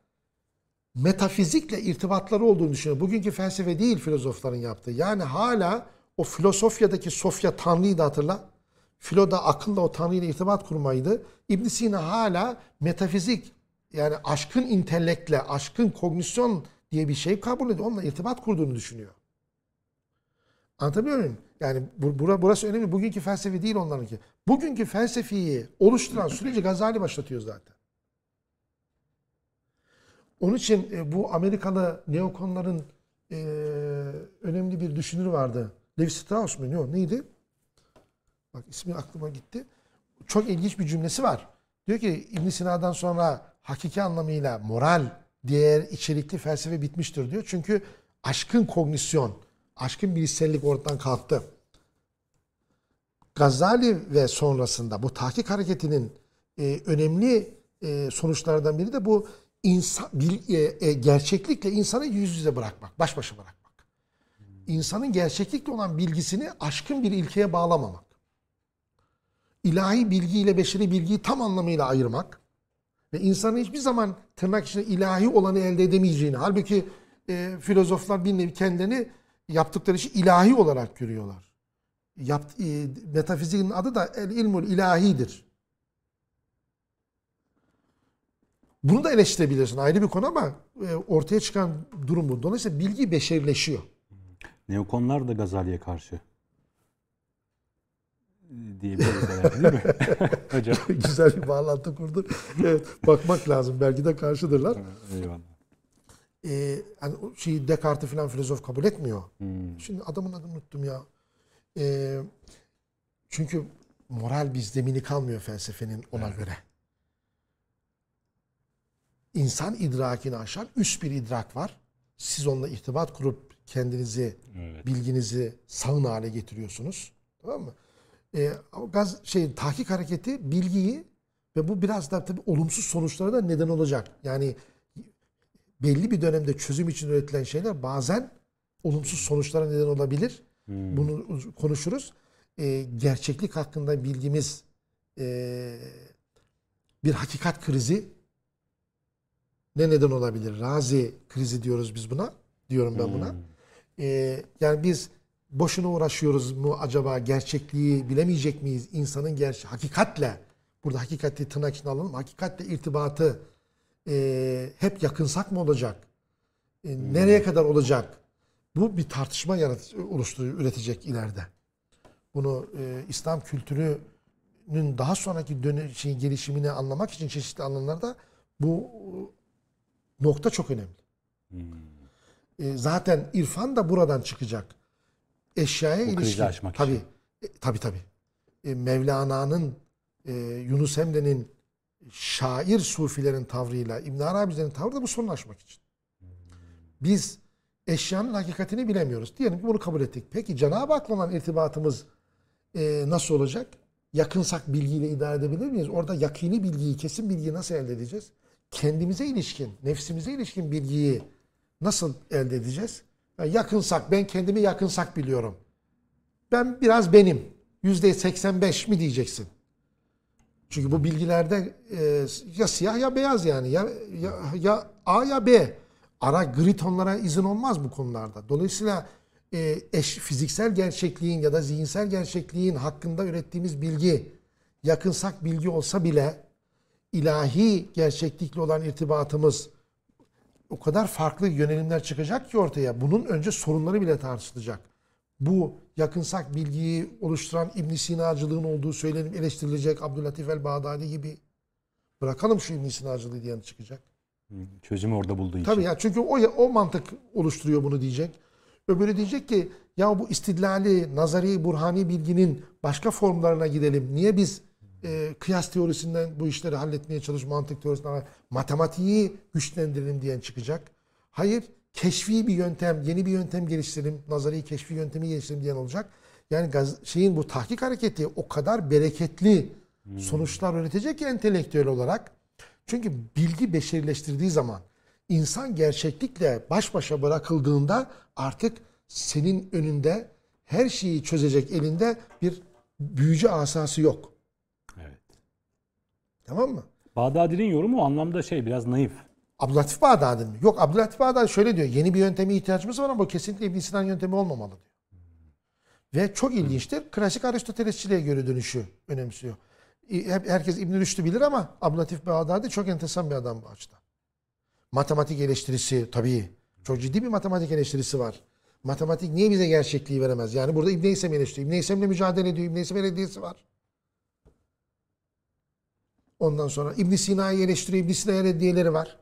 metafizikle irtibatları olduğunu düşünüyor. Bugünkü felsefe değil filozofların yaptığı. Yani hala o filosofyadaki Sofya Tanrı'yı da hatırla. Filoda akılla o Tanrı'yla irtibat kurmaydı. ibn Sina hala metafizik yani aşkın intelektle, aşkın kognisyon diye bir şey kabul ediyor. Onunla irtibat kurduğunu düşünüyor. Anlatabiliyor muyum? Yani bu- bura, burası önemli. Bugünkü felsefe değil onlarınki. Bugünkü felsefeyi oluşturan süreci Gazali başlatıyor zaten. Onun için e, bu Amerikalı neokonların e, önemli bir düşünür vardı. Levi Strauss mu? O? Neydi? Bak ismi aklıma gitti. Çok ilginç bir cümlesi var. Diyor ki ibn Sina'dan sonra hakiki anlamıyla moral, değer, içerikli felsefe bitmiştir diyor. Çünkü aşkın kognisyon, aşkın bilişsellik ortadan kalktı. Gazali ve sonrasında bu tahkik hareketinin e, önemli e, sonuçlardan biri de bu insan, bil- e, e, gerçeklikle insanı yüz yüze bırakmak, baş başa bırakmak. İnsanın gerçeklikle olan bilgisini aşkın bir ilkeye bağlamamak. İlahi bilgiyle beşeri bilgiyi tam anlamıyla ayırmak ve insanın hiçbir zaman tırnak içinde ilahi olanı elde edemeyeceğini, halbuki e, filozoflar bir nevi kendilerini yaptıkları işi ilahi olarak görüyorlar. Yapt, e, metafiziğin adı da el ilmul ilahidir. Bunu da eleştirebilirsin ayrı bir konu ama e, ortaya çıkan durum bu. Dolayısıyla bilgi beşerileşiyor. Neokonlar da Gazali'ye karşı diyebiliriz herhalde değil mi? (laughs) Hocam. (laughs) Güzel bir bağlantı kurdu. Evet, bakmak lazım. Belki de karşıdırlar. Eyvallah. Ee, hani o şeyi Descartes'i falan filozof kabul etmiyor. Hmm. Şimdi adamın adını unuttum ya. Ee, çünkü moral bir zemini kalmıyor felsefenin ona göre. İnsan idrakini aşan üst bir idrak var. Siz onunla irtibat kurup kendinizi, Evet. bilginizi sağın hale getiriyorsunuz. Tamam mı? Ama gaz şey tahkik hareketi bilgiyi ve bu biraz da tabii olumsuz sonuçlara da neden olacak. Yani belli bir dönemde çözüm için üretilen şeyler bazen olumsuz sonuçlara neden olabilir. Hmm. Bunu konuşuruz. Ee, gerçeklik hakkında bilgimiz ee, bir hakikat krizi ne neden olabilir? Razi krizi diyoruz biz buna. Diyorum ben buna. Hmm. Ee, yani biz boşuna uğraşıyoruz mu acaba gerçekliği bilemeyecek miyiz? İnsanın gerçek hakikatle burada hakikati tırnak içine alalım. Hakikatle irtibatı e, hep yakınsak mı olacak? E, Nereye kadar olacak? Bu bir tartışma yarat oluşturuyor, üretecek ileride. Bunu e, İslam kültürünün daha sonraki dönem şey, gelişimini anlamak için çeşitli alanlarda bu nokta çok önemli. Hmm. E, zaten irfan da buradan çıkacak. Eşyaya Bu ilişkin. aşmak tabii, için. E, tabii tabii. E, Mevlana'nın, e, Yunus Emre'nin, şair sufilerin tavrıyla İbn Arabi'lerin tavrı da bu sorunu aşmak için. Biz eşyanın hakikatini bilemiyoruz. Diyelim ki bunu kabul ettik. Peki Cenab-ı Hak'la olan irtibatımız e, nasıl olacak? Yakınsak bilgiyle idare edebilir miyiz? Orada yakini bilgiyi, kesin bilgiyi nasıl elde edeceğiz? Kendimize ilişkin, nefsimize ilişkin bilgiyi nasıl elde edeceğiz? Yani yakınsak, ben kendimi yakınsak biliyorum. Ben biraz benim. Yüzde 85 mi diyeceksin? Çünkü bu bilgilerde e, ya siyah ya beyaz yani. Ya, ya, ya A ya B. Ara gri tonlara izin olmaz bu konularda. Dolayısıyla e, eş, fiziksel gerçekliğin ya da zihinsel gerçekliğin hakkında ürettiğimiz bilgi yakınsak bilgi olsa bile ilahi gerçeklikle olan irtibatımız o kadar farklı yönelimler çıkacak ki ortaya. Bunun önce sorunları bile tartışılacak. Bu yakınsak bilgiyi oluşturan İbn Sinacılığın olduğu söylenim eleştirilecek Abdülatif el-Bağdadi gibi. Bırakalım şu İbn Sinacılığı diyen çıkacak. Çözümü orada bulduğu için. Tabii ya çünkü o o mantık oluşturuyor bunu diyecek. Öbürü diyecek ki ya bu istidlali, nazari, burhani bilginin başka formlarına gidelim. Niye biz e, kıyas teorisinden bu işleri halletmeye çalış, mantık teorisinden matematiği güçlendirelim diyen çıkacak. Hayır, keşfi bir yöntem, yeni bir yöntem geliştirelim, nazari keşfi yöntemi geliştirelim diyen olacak. Yani gaz, şeyin bu tahkik hareketi o kadar bereketli sonuçlar üretecek ki entelektüel olarak. Çünkü bilgi beşerileştirdiği zaman insan gerçeklikle baş başa bırakıldığında artık senin önünde her şeyi çözecek elinde bir büyücü asası yok. Tamam mı? Bağdadi'nin yorumu o anlamda şey biraz naif. Abdülhatif Bağdadi'nin mi? Yok Abdülhatif Bağdadi şöyle diyor. Yeni bir yönteme ihtiyacımız var ama bu kesinlikle İbn Sina yöntemi olmamalı diyor. Ve çok ilginçtir. Klasik Aristotelesçiliğe göre dönüşü önemsiyor. Hep herkes İbn Rüşd'ü bilir ama Abdülhatif Bağdadi çok enteresan bir adam bu açıdan. Matematik eleştirisi tabii. Çok ciddi bir matematik eleştirisi var. Matematik niye bize gerçekliği veremez? Yani burada İbn Heysem eleştiriyor. İbn Heysem'le mücadele ediyor. İbn Heysem reddiyesi var. Ondan sonra İbn Sina'yı eleştiriyor. İbn Sina'ya reddiyeleri var.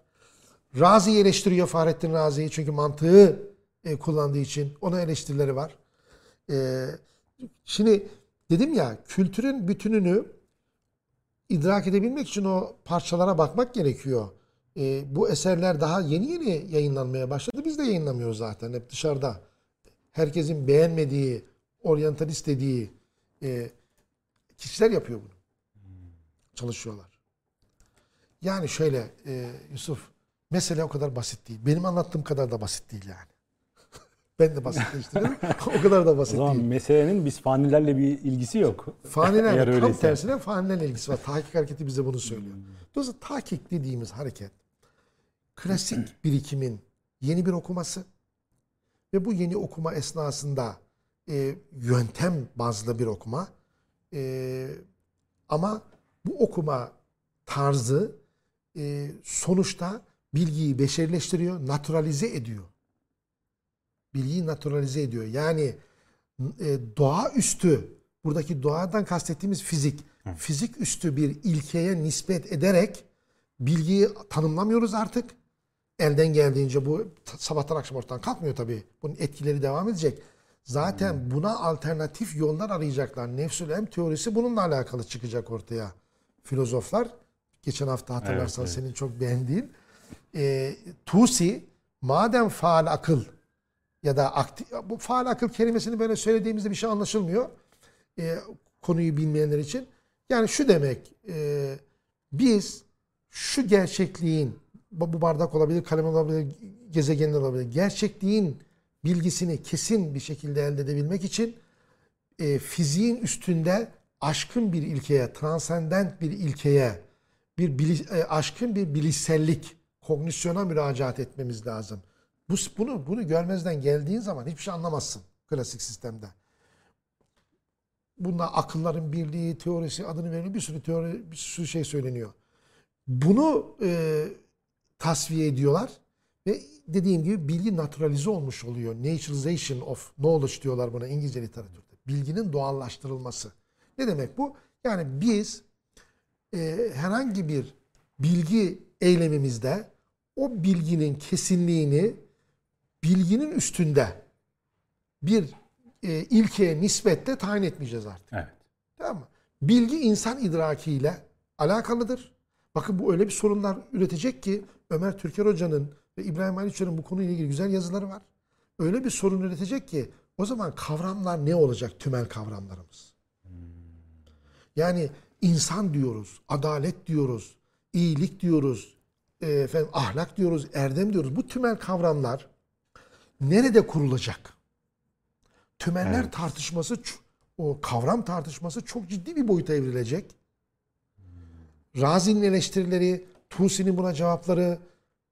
Razi'yi eleştiriyor Fahrettin Razi'yi. Çünkü mantığı e, kullandığı için ona eleştirileri var. E, şimdi dedim ya kültürün bütününü idrak edebilmek için o parçalara bakmak gerekiyor. E, bu eserler daha yeni yeni yayınlanmaya başladı. Biz de yayınlamıyoruz zaten hep dışarıda. Herkesin beğenmediği, oryantalist dediği e, kişiler yapıyor bunu. Çalışıyorlar. Yani şöyle e, Yusuf, mesele o kadar basit değil. Benim anlattığım kadar da basit değil yani. (laughs) ben de basitleştirdim. (laughs) o kadar da O basit zaman değil. meselenin biz fanilerle bir ilgisi yok. Fanilerle tam öyleyse. tersine fanilerle ilgisi var. Tahkik hareketi bize bunu söylüyor. Dolayısıyla tahkik dediğimiz hareket klasik (clears throat) birikimin yeni bir okuması ve bu yeni okuma esnasında e, yöntem bazlı bir okuma E, ama bu okuma tarzı e, sonuçta bilgiyi beşerileştiriyor, naturalize ediyor. Bilgiyi naturalize ediyor. Yani e, doğaüstü, buradaki doğadan kastettiğimiz fizik, fizik üstü bir ilkeye nispet ederek bilgiyi tanımlamıyoruz artık. Elden geldiğince bu sabahtan akşam ortadan kalkmıyor tabii. Bunun etkileri devam edecek. Zaten buna alternatif yollar arayacaklar. Nefsül em teorisi bununla alakalı çıkacak ortaya. Filozoflar, geçen hafta hatırlarsan Evet, evet. senin çok beğendiğin, e, Tusi, madem faal akıl ya da aktif, bu faal akıl kelimesini böyle söylediğimizde bir şey anlaşılmıyor. E, konuyu bilmeyenler için. Yani şu demek, e, biz şu gerçekliğin, bu bu bardak olabilir, kalem olabilir, gezegenler olabilir. Gerçekliğin bilgisini kesin bir şekilde elde edebilmek için e, fiziğin üstünde aşkın bir ilkeye, transcendent bir ilkeye, bir bili- e, aşkın bir bilişsellik, kognisyona müracaat etmemiz lazım. Bu, bunu, bunu görmezden geldiğin zaman hiçbir şey anlamazsın klasik sistemde. Bunda akılların birliği, teorisi adını veriyor. Bir sürü teori, bir sürü şey söyleniyor. Bunu e, tasfiye ediyorlar ve dediğim gibi bilgi naturalize olmuş oluyor. Naturalization of knowledge diyorlar buna İngilizce literatürde. Bilginin doğallaştırılması. Ne demek bu? Yani biz e, herhangi bir bilgi eylemimizde o bilginin kesinliğini bilginin üstünde bir e, ilkeye nispetle tayin etmeyeceğiz artık. Evet. Tamam mı? Bilgi insan idrakiyle alakalıdır. Bakın bu öyle bir sorunlar üretecek ki Ömer Türker Hoca'nın ve İbrahim Ali bu konuyla ilgili güzel yazıları var. Öyle bir sorun üretecek ki o zaman kavramlar ne olacak tümel kavramlarımız? Yani insan diyoruz, adalet diyoruz, iyilik diyoruz, e, efendim ahlak diyoruz, erdem diyoruz. Bu tümel kavramlar nerede kurulacak? Tümeller Evet. tartışması, o kavram tartışması çok ciddi bir boyuta evrilecek. Razi'nin eleştirileri, Tusi'nin buna cevapları,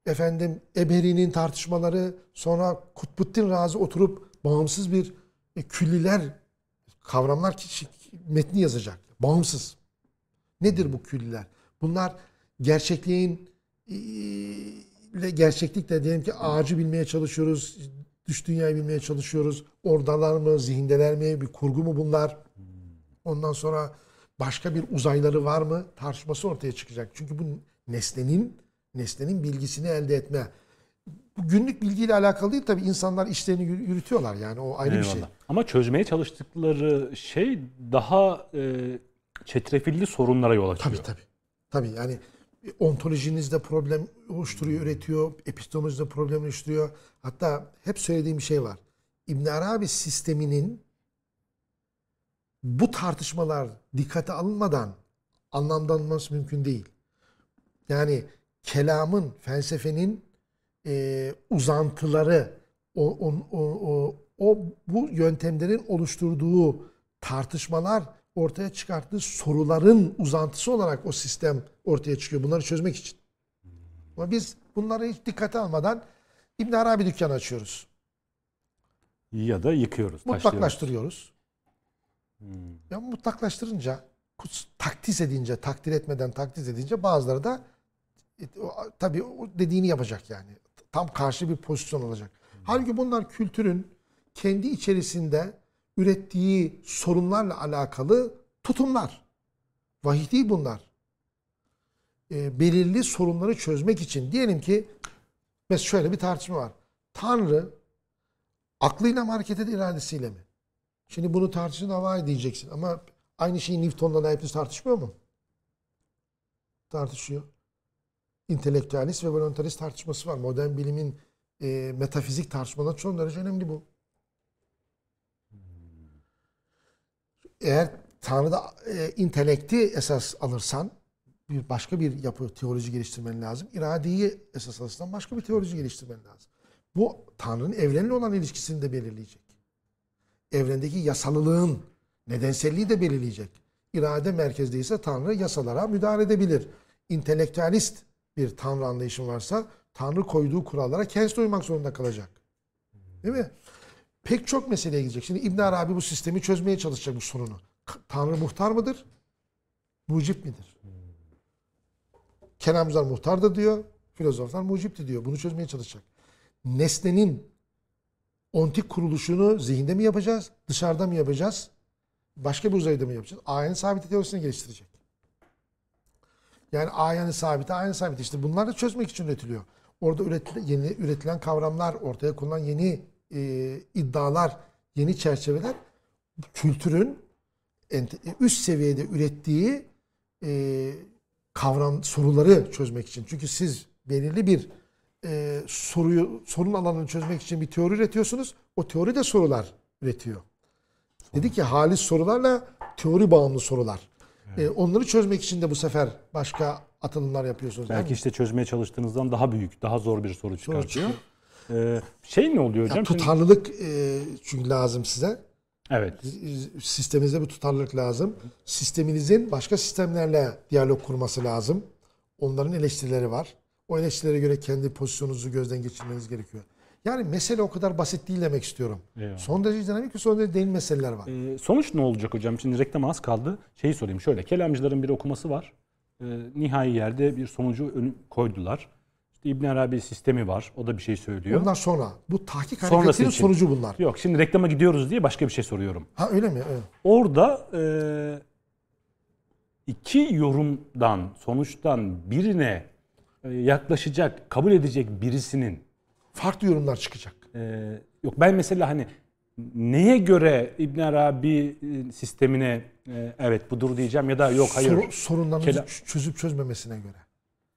efendim Eberi'nin tartışmaları, sonra Kutbuddin Razi oturup bağımsız bir e, külliler, kavramlar metni yazacak. Bağımsız. Nedir bu külliler? Bunlar gerçekliğin e, ile gerçeklikle diyelim ki ağacı bilmeye çalışıyoruz, dış dünyayı bilmeye çalışıyoruz. Oradalar mı, zihindeler mi, bir kurgu mu bunlar? Ondan sonra başka bir uzayları var mı tartışması ortaya çıkacak. Çünkü bu nesnenin nesnenin bilgisini elde etme. Bu günlük bilgiyle alakalı değil tabii insanlar işlerini yürü- yürütüyorlar yani o ayrı bir şey. Eyvallah. Ama çözmeye çalıştıkları şey daha e, çetrefilli sorunlara yol açıyor. Tabii tabii. Tabii yani ontolojinizde problem oluşturuyor, üretiyor. Epistemolojide problem oluşturuyor. Hatta hep söylediğim bir şey var. İbn Arabi sisteminin bu tartışmalar dikkate alınmadan anlamlanması mümkün değil. Yani kelamın, felsefenin e, uzantıları, o, o, o, o, o bu yöntemlerin oluşturduğu tartışmalar ortaya çıkarttığı soruların uzantısı olarak o sistem ortaya çıkıyor. Bunları çözmek için. Ama biz bunları hiç dikkate almadan İbn Arabi dükkanı açıyoruz. Ya da yıkıyoruz. Mutlaklaştırıyoruz. Ya mutlaklaştırınca, takdis edince, takdir etmeden takdis edince bazıları da e, tabii o dediğini yapacak yani. Tam karşı bir pozisyon olacak. Halbuki bunlar kültürün kendi içerisinde ürettiği sorunlarla alakalı tutumlar. Vahiy değil bunlar. E, belirli sorunları çözmek için diyelim ki mesela şöyle bir tartışma var. Tanrı aklıyla mı hareket eder iradesiyle mi? Şimdi bunu tartışın hava diyeceksin ama aynı şeyi Newton'la Leibniz tartışmıyor mu? Tartışıyor. İntelektüalist ve voluntarist tartışması var. Modern bilimin e, metafizik tartışmaları son derece önemli bu. Eğer Tanrı'da e, intelekti esas alırsan bir başka bir yapı teoloji geliştirmen lazım. İradeyi esas alırsan başka bir teoloji geliştirmen lazım. Bu Tanrı'nın evrenle olan ilişkisini de belirleyecek. Evrendeki yasalılığın nedenselliği de belirleyecek. İrade merkezdeyse Tanrı yasalara müdahale edebilir. İntelektüalist bir Tanrı anlayışın varsa Tanrı koyduğu kurallara kendisi uymak zorunda kalacak. Değil mi? Pek çok meseleye gidecek. Şimdi İbn Arabi bu sistemi çözmeye çalışacak bu sorunu. Tanrı muhtar mıdır? Mucip midir? Kelamcılar muhtardır diyor. Filozoflar mucipti diyor. Bunu çözmeye çalışacak. Nesnenin ontik kuruluşunu zihinde mi yapacağız? Dışarıda mı yapacağız? Başka bir uzayda mı yapacağız? Ayenin sabiti teorisini geliştirecek. Yani ayenin sabiti, ayenin sabiti işte bunlar da çözmek için üretiliyor. Orada üretilen, yeni üretilen kavramlar, ortaya konulan yeni e, iddialar, yeni çerçeveler kültürün ente- üst seviyede ürettiği e, kavram soruları çözmek için. Çünkü siz belirli bir e, soruyu sorun alanını çözmek için bir teori üretiyorsunuz. O teori de sorular üretiyor. Dedi ki halis sorularla teori bağımlı sorular. E, onları çözmek için de bu sefer başka atılımlar yapıyorsunuz. Belki işte çözmeye çalıştığınızdan daha büyük, daha zor bir soru çıkartıyor. çıkıyor. Ee, şey ne oluyor Ya hocam? Şimdi- tutarlılık e, çünkü lazım size. evet. Sisteminizde bir tutarlılık lazım. Sisteminizin başka sistemlerle diyalog kurması lazım. Onların eleştirileri var. O eleştirilere göre kendi pozisyonunuzu gözden geçirmeniz gerekiyor. Yani mesele o kadar basit değil demek istiyorum. Eyvallah. Son derece dinamik ve son derece derin meseleler var. Ee, sonuç ne olacak hocam? Şimdi reklam az kaldı. Şeyi sorayım şöyle. Kelamcıların bir okuması var. Ee, nihai yerde bir sonucu önü koydular. İbn Arabi sistemi var. O da bir şey söylüyor. Ondan sonra bu tahkik hareketinin için. sonucu bunlar. Yok şimdi reklama gidiyoruz diye başka bir şey soruyorum. Ha öyle mi? Evet. Orada e, iki yorumdan, sonuçtan birine e, yaklaşacak, kabul edecek birisinin Farklı yorumlar çıkacak. e, yok ben mesela hani neye göre İbn Arabi e, sistemine e, evet budur diyeceğim ya da yok hayır Soru- sorunlarınızı Kela- çözüp çözmemesine göre.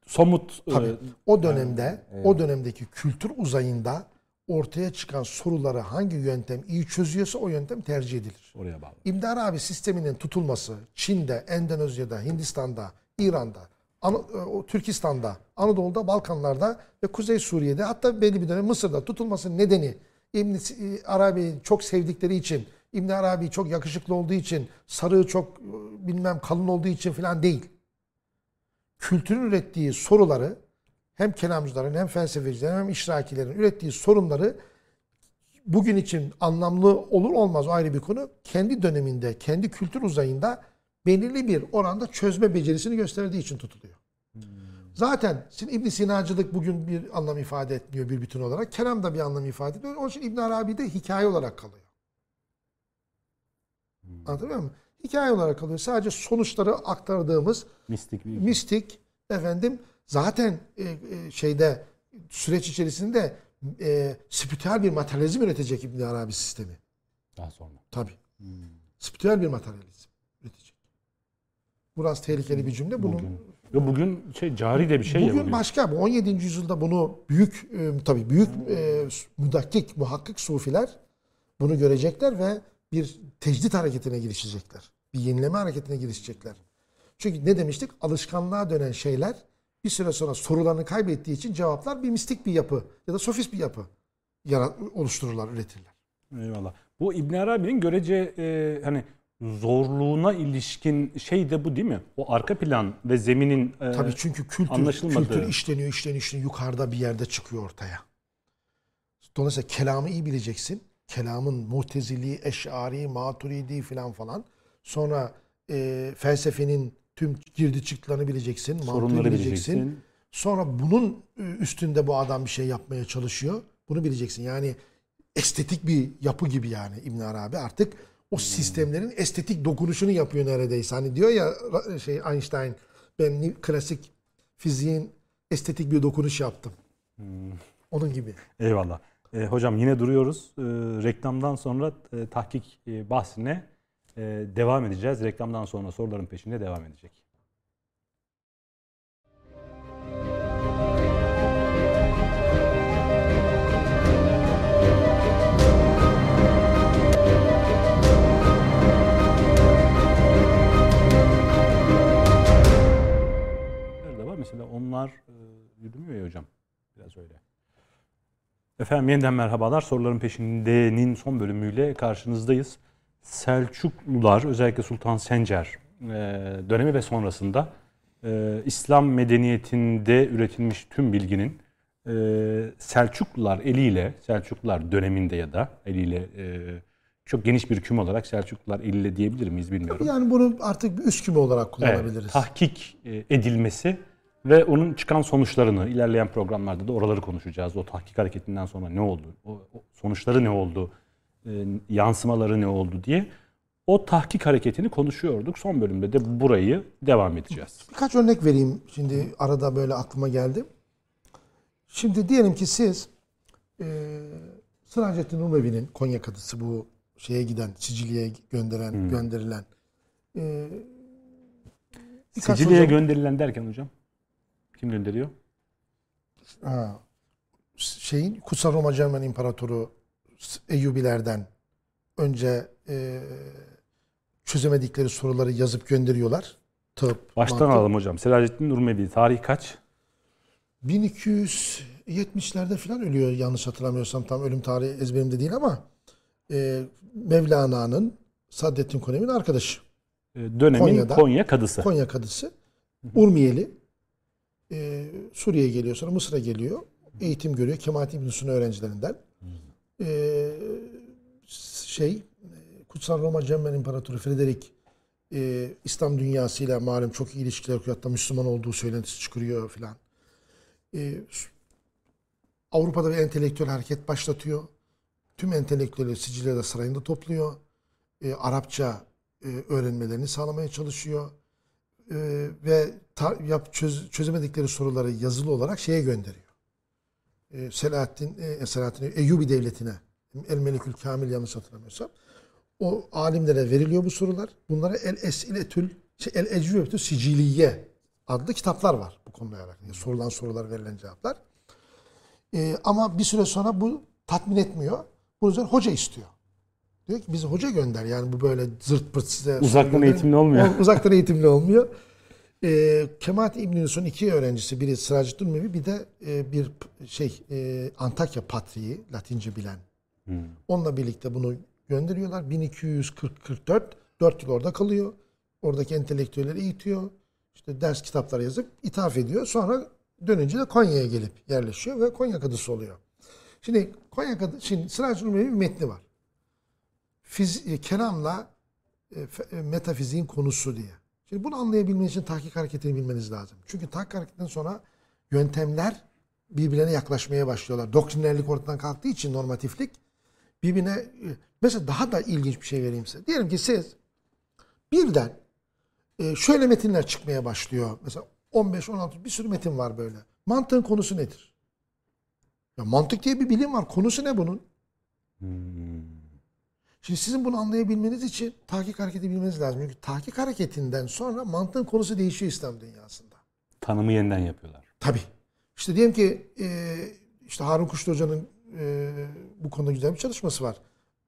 Somut e, Tabii. O dönemde, o dönemdeki kültür uzayında ortaya çıkan soruları hangi yöntem iyi çözüyorsa o yöntem tercih edilir. oraya bağlı. İbn Arabi sisteminin tutulması Çin'de, Endonezya'da, Hindistan'da, İran'da, Ana- e, o Türkistan'da, Anadolu'da, Balkanlar'da ve Kuzey Suriye'de hatta belli bir dönem Mısır'da tutulmasının nedeni İbn Arabi'yi çok sevdikleri için, İbn Arabi çok yakışıklı olduğu için, sarığı çok e, bilmem kalın olduğu için falan değil. Kültürün ürettiği soruları hem kelamcıların hem felsefecilerin hem işrakilerin ürettiği sorunları bugün için anlamlı olur olmaz o ayrı bir konu. Kendi döneminde, kendi kültür uzayında belirli bir oranda çözme becerisini gösterdiği için tutuluyor. Zaten şimdi İbn Sinacılık bugün bir anlam ifade etmiyor bir bütün olarak. Kelam da bir anlam ifade etmiyor. Onun için İbn Arabi de hikaye olarak kalıyor. Anlatabiliyor muyum? Hikaye olarak kalıyor. Sadece sonuçları aktardığımız Mistik bir mistik efendim zaten e, e, şeyde süreç içerisinde e, spiritüel bir materyalizm üretecek İbn Arabi sistemi. daha sonra. Tabi. Spiritüel bir materyalizm üretecek. Biraz tehlikeli bir cümle. Bunu Bugün. Yo, bugün şey cari de bir şey bugün bugün. başka. Bu 17. yüzyılda bunu büyük e, tabii büyük e, müdakkik, muhakkik sufiler bunu görecekler ve bir tecdit hareketine girişecekler. Bir yenileme hareketine girişecekler. Çünkü ne demiştik? Alışkanlığa dönen şeyler bir süre sonra sorularını kaybettiği için cevaplar bir mistik bir yapı ya da sofist bir yapı yarat oluştururlar, üretirler. Eyvallah. Bu İbn Arabi'nin görece e, hani zorluğuna ilişkin şey de bu değil mi? O arka plan ve zeminin e, Tabii çünkü kültür, kültür işleniyor, işleniyor, işleniyor. Yukarıda bir yerde çıkıyor ortaya. Dolayısıyla kelamı iyi bileceksin. Kelamın mutezili, eşari, maturidi falan falan. Sonra e, felsefenin tüm girdi çıktılarını bileceksin. sorunları bileceksin. Sonra bunun e, üstünde bu adam bir şey yapmaya çalışıyor. Bunu bileceksin. Yani estetik bir yapı gibi yani İbn Arabi artık o sistemlerin estetik dokunuşunu yapıyor neredeyse. Hani diyor ya şey Einstein ben klasik fiziğin estetik bir dokunuş yaptım. Onun gibi. Eyvallah. E, hocam yine duruyoruz. E, reklamdan sonra e, tahkik e, bahsine devam edeceğiz. Reklamdan sonra soruların peşinde devam edecek. Mesela onlar e, yürümüyor ya hocam. Biraz öyle. Efendim yeniden merhabalar. Soruların peşindenin son bölümüyle karşınızdayız. Selçuklular özellikle Sultan Sencer e, dönemi ve sonrasında e, İslam medeniyetinde üretilmiş tüm bilginin e, Selçuklular eliyle, Selçuklular döneminde ya da eliyle e, çok geniş bir küm olarak Selçuklular eliyle diyebilir miyiz bilmiyorum. Yani bunu artık bir üst küme olarak kullanabiliriz. Evet, tahkik edilmesi ve onun çıkan sonuçlarını ilerleyen programlarda da oraları konuşacağız. O tahkik hareketinden sonra ne oldu? O sonuçları ne oldu? E, yansımaları ne oldu diye. O tahkik hareketini konuşuyorduk. Son bölümde de burayı devam edeceğiz. Birkaç örnek vereyim. Şimdi arada böyle aklıma geldi. Şimdi diyelim ki siz e, Sıracettin Umevi'nin Konya kadısı bu şeye giden, Sicilya'ya gönderen, gönderilen e, Sicilya'ya gönderilen derken hocam kim gönderiyor? Ha, şeyin Kutsal Roma Cermen İmparatoru Eyyubilerden önce e, çözemedikleri soruları yazıp gönderiyorlar. Tıp, Baştan mantık. alalım hocam. Selahattin Urmevi tarih kaç? 1270'lerde falan ölüyor yanlış hatırlamıyorsam tam ölüm tarihi ezberimde değil ama e, Mevlana'nın Saddettin Konevi'nin arkadaşı. E, Dönemin Konya'da. Konya kadısı. Konya kadısı. Urmiyeli. E, Suriye'ye geliyor sonra Mısır'a geliyor. Eğitim görüyor. Kemalettin İbn öğrencilerinden. E, şey Kutsal Roma Cermen İmparatoru Frederick e, İslam dünyasıyla malum çok iyi ilişkiler kuruyor. Hatta Müslüman olduğu söylentisi çıkarıyor filan. E, Avrupa'da bir entelektüel hareket başlatıyor. Tüm entelektüelleri Sicilya'da sarayında topluyor. E, Arapça e, öğrenmelerini sağlamaya çalışıyor. E, ve ta- yap, çöz- çözemedikleri soruları yazılı olarak şeye gönderiyor. E, Selahattin, e, Selahattin Eyyubi Devleti'ne, El Melikül Kamil yanlış hatırlamıyorsam. O alimlere veriliyor bu sorular. Bunlara El Esiletül, şey, El Ecrübetü Siciliye adlı kitaplar var bu konuyla alakalı. Sorulan sorular verilen cevaplar. E, ama bir süre sonra bu tatmin etmiyor. Bunun üzerine hoca istiyor. Diyor ki bizi hoca gönder. Yani bu böyle zırt pırt size... Uzaktan eğitimli olmuyor. Uzaktan eğitimli olmuyor. E, Kemalettin İbn Yunus'un iki öğrencisi. Biri Sıracettin Ümevi bir de e, bir şey e, Antakya Patriği Latince bilen. Onunla birlikte bunu gönderiyorlar. 1240-44 4 yıl orada kalıyor. Oradaki entelektüelleri eğitiyor. İşte ders kitaplar yazıp ithaf ediyor. Sonra dönünce de Konya'ya gelip yerleşiyor ve Konya kadısı oluyor. Şimdi Konya kadı, şimdi Sıracettin Ümevi'nin bir metni var. Fiz, e, kelamla e, e, metafiziğin konusu diye. Şimdi bunu anlayabilmeniz için tahkik hareketini bilmeniz lazım. Çünkü tahkik hareketinden sonra yöntemler birbirine yaklaşmaya başlıyorlar. Doktrinerlik ortadan kalktığı için normatiflik birbirine mesela daha da ilginç bir şey vereyim size. Diyelim ki siz birden e, şöyle metinler çıkmaya başlıyor. Mesela 15 16 bir sürü metin var böyle. Mantığın konusu nedir? Ya mantık diye bir bilim var. Konusu ne bunun? Şimdi sizin bunu anlayabilmeniz için tahkik hareketi bilmeniz lazım. Çünkü tahkik hareketinden sonra mantığın konusu değişiyor İslam dünyasında. Tanımı yeniden yapıyorlar. Tabii. İşte diyelim ki e, işte Harun Kuşlu Hoca'nın e, bu konuda güzel bir çalışması var.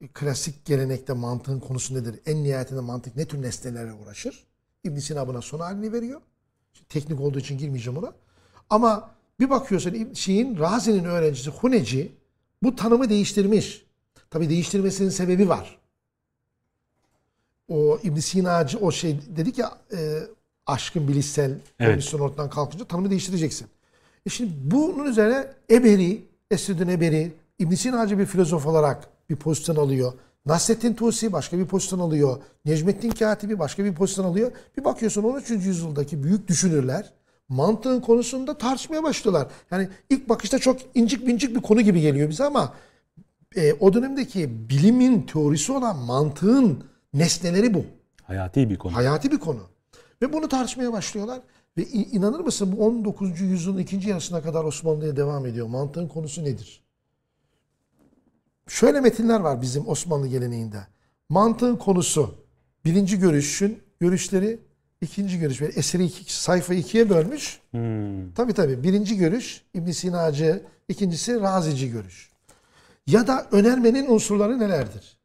E, klasik gelenekte mantığın konusu nedir? En nihayetinde mantık ne tür nesnelerle uğraşır? ibn Sina buna son halini veriyor. Şimdi teknik olduğu için girmeyeceğim ona. Ama bir bakıyorsun şeyin Razi'nin öğrencisi Huneci bu tanımı değiştirmiş. Tabii değiştirmesinin sebebi var. o İbn Sina'cı o şey dedik ya e, aşkın bilişsel Evet. komisyon ortadan kalkınca tanımı değiştireceksin. E şimdi bunun üzerine Eberi, Esrüddin Eberi, İbn Sina'cı bir filozof olarak bir pozisyon alıyor. Nasrettin Tusi başka bir pozisyon alıyor. Necmettin Katibi başka bir pozisyon alıyor. Bir bakıyorsun 13. yüzyıldaki büyük düşünürler mantığın konusunda tartışmaya başlıyorlar. Yani ilk bakışta çok incik bincik bir konu gibi geliyor bize ama e, o dönemdeki bilimin teorisi olan mantığın nesneleri bu. Hayati bir konu. Hayati bir konu. Ve bunu tartışmaya başlıyorlar. Ve inanır mısın bu 19. yüzyılın ikinci yarısına kadar Osmanlı'ya devam ediyor. Mantığın konusu nedir? Şöyle metinler var bizim Osmanlı geleneğinde. Mantığın konusu birinci görüşün görüşleri, ikinci görüş. Ve eseri iki, sayfa ikiye bölmüş. Hmm. Tabii tabii. Birinci görüş İbn Sinacı, ikincisi Razici görüş. Ya da önermenin unsurları nelerdir?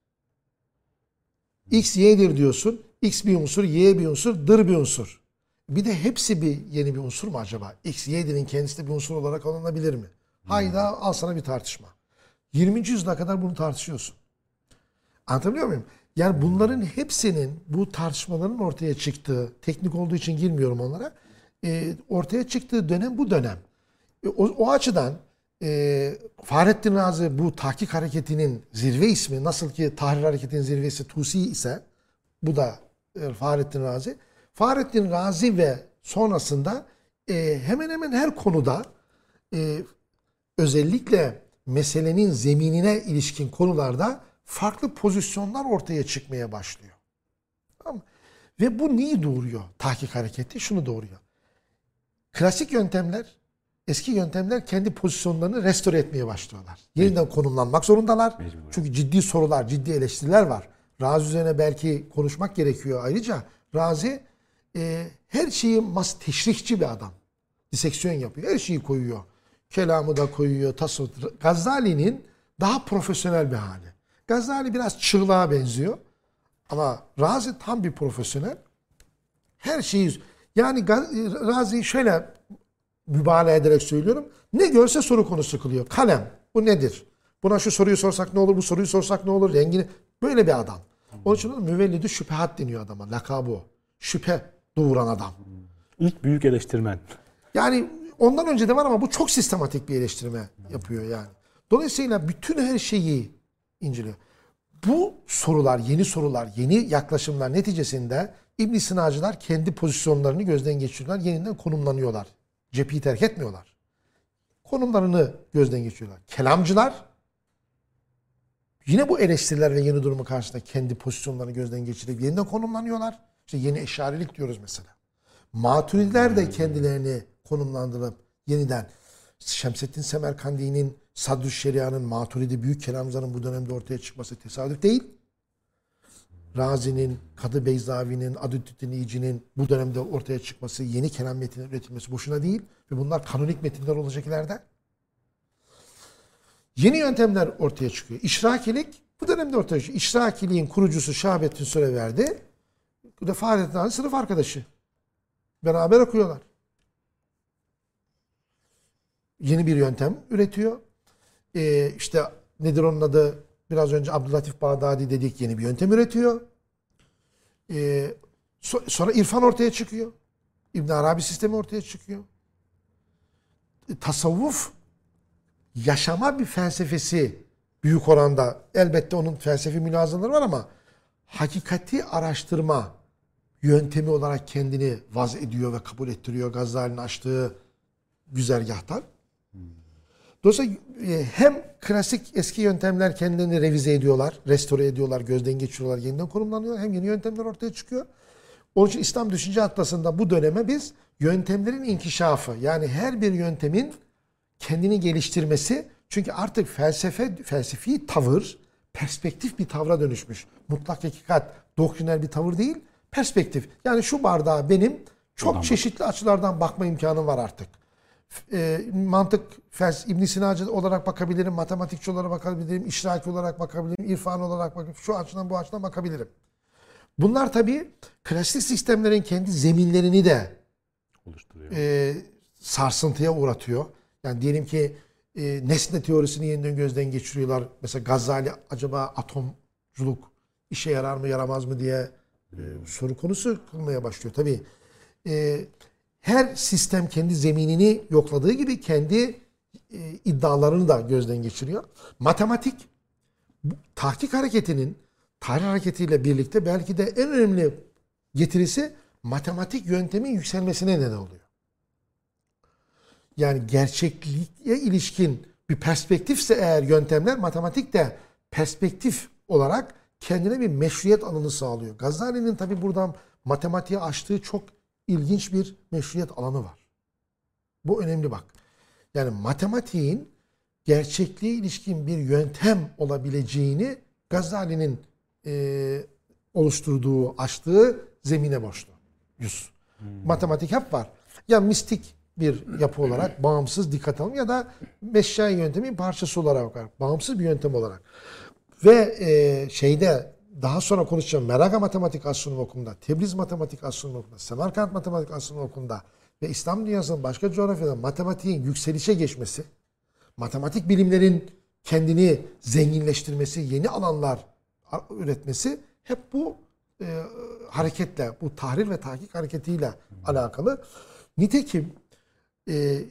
X, Y'dir diyorsun. X bir unsur, Y bir unsur, dır bir unsur. Bir de hepsi bir yeni bir unsur mu acaba? X, Y'dir'in kendisi de bir unsur olarak alınabilir mi? Hayda al sana bir tartışma. 20. yüzyıla kadar bunu tartışıyorsun. Anlatabiliyor muyum? Yani bunların hepsinin bu tartışmaların ortaya çıktığı, teknik olduğu için girmiyorum onlara, e, ortaya çıktığı dönem bu dönem. E, o, o açıdan e, Fahrettin Razi bu tahkik hareketinin zirve ismi, nasıl ki Tahrir hareketinin zirvesi Tusi ise, bu da e, Fahrettin Razi. Fahrettin Razi ve sonrasında e, hemen hemen her konuda e, özellikle meselenin zeminine ilişkin konularda farklı pozisyonlar ortaya çıkmaya başlıyor. Tamam? Ve bu neyi doğuruyor? Tahkik hareketi şunu doğuruyor. Klasik yöntemler, eski yöntemler kendi pozisyonlarını restore etmeye başlıyorlar. Yeniden konumlanmak zorundalar. Çünkü ciddi sorular, ciddi eleştiriler var. Razi üzerine belki konuşmak gerekiyor ayrıca. Razi e, her şeyi mas teşrihçi bir adam. Diseksiyon yapıyor. Her şeyi koyuyor. Kelamı da koyuyor. Tasavvuf. Gazali'nin daha profesyonel bir hali. Gazali biraz çığlığa benziyor. Ama Razi tam bir profesyonel. Her şeyi yani Ga- Razi şöyle mübalağa ederek söylüyorum. Ne görse soru konusu kılıyor. Kalem. Bu nedir? Buna şu soruyu sorsak ne olur? Bu soruyu sorsak ne olur? Rengini. Böyle bir adam. Onun için müvellidi şüphehat deniyor adama. Lakabı o. Şüphe doğuran adam. İlk büyük eleştirmen. Yani ondan önce de var ama bu çok sistematik bir eleştirme yapıyor yani. Dolayısıyla bütün her şeyi inceliyor. Bu sorular, yeni sorular, yeni yaklaşımlar neticesinde İbn Sinacılar kendi pozisyonlarını gözden geçiriyorlar. Yeniden konumlanıyorlar. Cepheyi terk etmiyorlar. Konumlarını gözden geçiriyorlar. Kelamcılar yine bu eleştiriler ve yeni durumu karşısında kendi pozisyonlarını gözden geçirip yeniden konumlanıyorlar. İşte yeni eşarilik diyoruz mesela. Maturidiler de kendilerini konumlandırıp yeniden Şemsettin Semerkandi'nin Sadrü Şeria'nın Maturidi büyük kelamcıların bu dönemde ortaya çıkması tesadüf değil. Razi'nin, Kadı Beyzavi'nin, Adüddin İyici'nin bu dönemde ortaya çıkması, yeni kelam metinleri üretilmesi boşuna değil. Ve bunlar kanonik metinler olacak ileride. Yeni yöntemler ortaya çıkıyor. İşrakilik bu dönemde ortaya çıkıyor. İşrakiliğin kurucusu Şahabettin Süreverdi. Bu da Fahrettin Razi sınıf arkadaşı. Beraber okuyorlar. Yeni bir yöntem üretiyor. Ee, işte nedir onun adı? Biraz önce Abdülatif Bağdadi dedik yeni bir yöntem üretiyor. Ee, so- sonra irfan ortaya çıkıyor. İbn Arabi sistemi ortaya çıkıyor. E, Tasavvuf yaşama bir felsefesi büyük oranda. Elbette onun felsefi mülazaları var ama hakikati araştırma yöntemi olarak kendini vaz ediyor ve kabul ettiriyor Gazali'nin açtığı güzergahtan. Dolayısıyla e, hem klasik eski yöntemler kendilerini revize ediyorlar, restore ediyorlar, gözden geçiriyorlar, yeniden konumlanıyorlar. Hem yeni yöntemler ortaya çıkıyor. Onun için İslam Düşünce Atlası'nda bu döneme biz yöntemlerin inkişafı yani her bir yöntemin kendini geliştirmesi çünkü artık felsefe felsefi tavır perspektif bir tavra dönüşmüş. Mutlak hakikat doktriner bir tavır değil, perspektif. Yani şu bardağa benim çok çeşitli açılardan bakma imkanım var artık. E, mantık, fels, İbn Sinacı olarak bakabilirim, matematikçi olarak bakabilirim, işraki olarak bakabilirim, irfan olarak bakabilirim, şu açıdan bu açıdan bakabilirim. Bunlar tabii klasik sistemlerin kendi zeminlerini de oluşturuyor. e, sarsıntıya uğratıyor. Yani diyelim ki e, nesne teorisini yeniden gözden geçiriyorlar. Mesela Gazali acaba atomculuk işe yarar mı yaramaz mı diye e, soru konusu kılmaya başlıyor. Tabii e, her sistem kendi zeminini yokladığı gibi kendi e, iddialarını da gözden geçiriyor. Matematik tahkik hareketinin tarih hareketiyle birlikte belki de en önemli getirisi matematik yöntemin yükselmesine neden oluyor. Yani gerçekliğe ilişkin bir perspektifse eğer yöntemler matematik de perspektif olarak kendine bir meşruiyet alanı sağlıyor. Gazali'nin tabi buradan matematiğe açtığı çok ilginç bir meşruiyet alanı var. Bu önemli bak. Yani matematiğin gerçekliğe ilişkin bir yöntem olabileceğini Gazali'nin e, oluşturduğu, açtığı zemine borçlu. Yüz. Matematik hep var. Ya mistik bir yapı olarak (clears throat) bağımsız dikkat alın ya da meşşai yöntemin parçası olarak var. Bağımsız bir yöntem olarak. Ve e, şeyde daha sonra konuşacağım Meraga Matematik Astronomi Okulu'nda, Tebriz Matematik Astronomi Okulu'nda, Semerkant Matematik Astronomi Okulu'nda ve İslam dünyasının başka coğrafyada matematiğin yükselişe geçmesi, matematik bilimlerin kendini zenginleştirmesi, yeni alanlar üretmesi hep bu e, hareketle, bu tahrir ve tahkik hareketiyle alakalı. Nitekim e,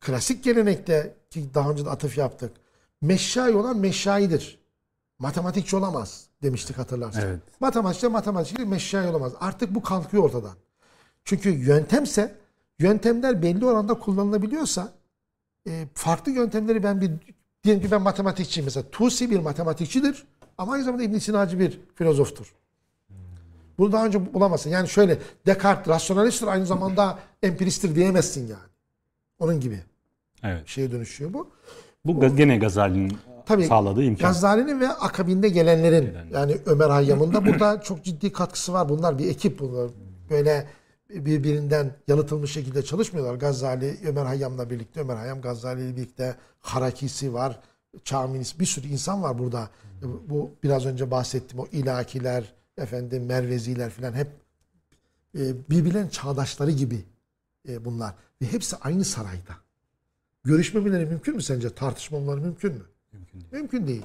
klasik gelenekte ki daha önce de atıf yaptık. Meşşai olan meşşaidir. Matematikçi olamaz demiştik hatırlarsan. Evet. Matematikçi matematikçi meşşai olamaz. Artık bu kalkıyor ortadan. Çünkü yöntemse yöntemler belli oranda kullanılabiliyorsa e, farklı yöntemleri ben bir diyelim ki ben matematikçiyim mesela. Tusi bir matematikçidir ama aynı zamanda İbn Sinacı bir filozoftur. Bunu daha önce bulamazsın. Yani şöyle Descartes rasyonalisttir aynı zamanda (laughs) empiristtir diyemezsin yani. Onun gibi Evet. şeye dönüşüyor bu. Bu ga- gene Gazali'nin Tabii sağladığı imkan. Gazali'nin ve akabinde gelenlerin yani Ömer Hayyam'ın da burada (clears throat) çok ciddi katkısı var. Bunlar bir ekip bunlar. Böyle birbirinden yalıtılmış şekilde çalışmıyorlar. Gazali Ömer Hayyam'la birlikte, Ömer Hayyam Gazali ile birlikte Harakisi var, Çaminis bir sürü insan var burada. Bu biraz önce bahsettiğim o ilakiler, efendim Merveziler falan hep e, birbirlerinin çağdaşları gibi e, bunlar. Ve hepsi aynı sarayda. Görüşmemeleri mümkün mü sence? Tartışmamaları mümkün mü? Mümkün değil. Mümkün değil.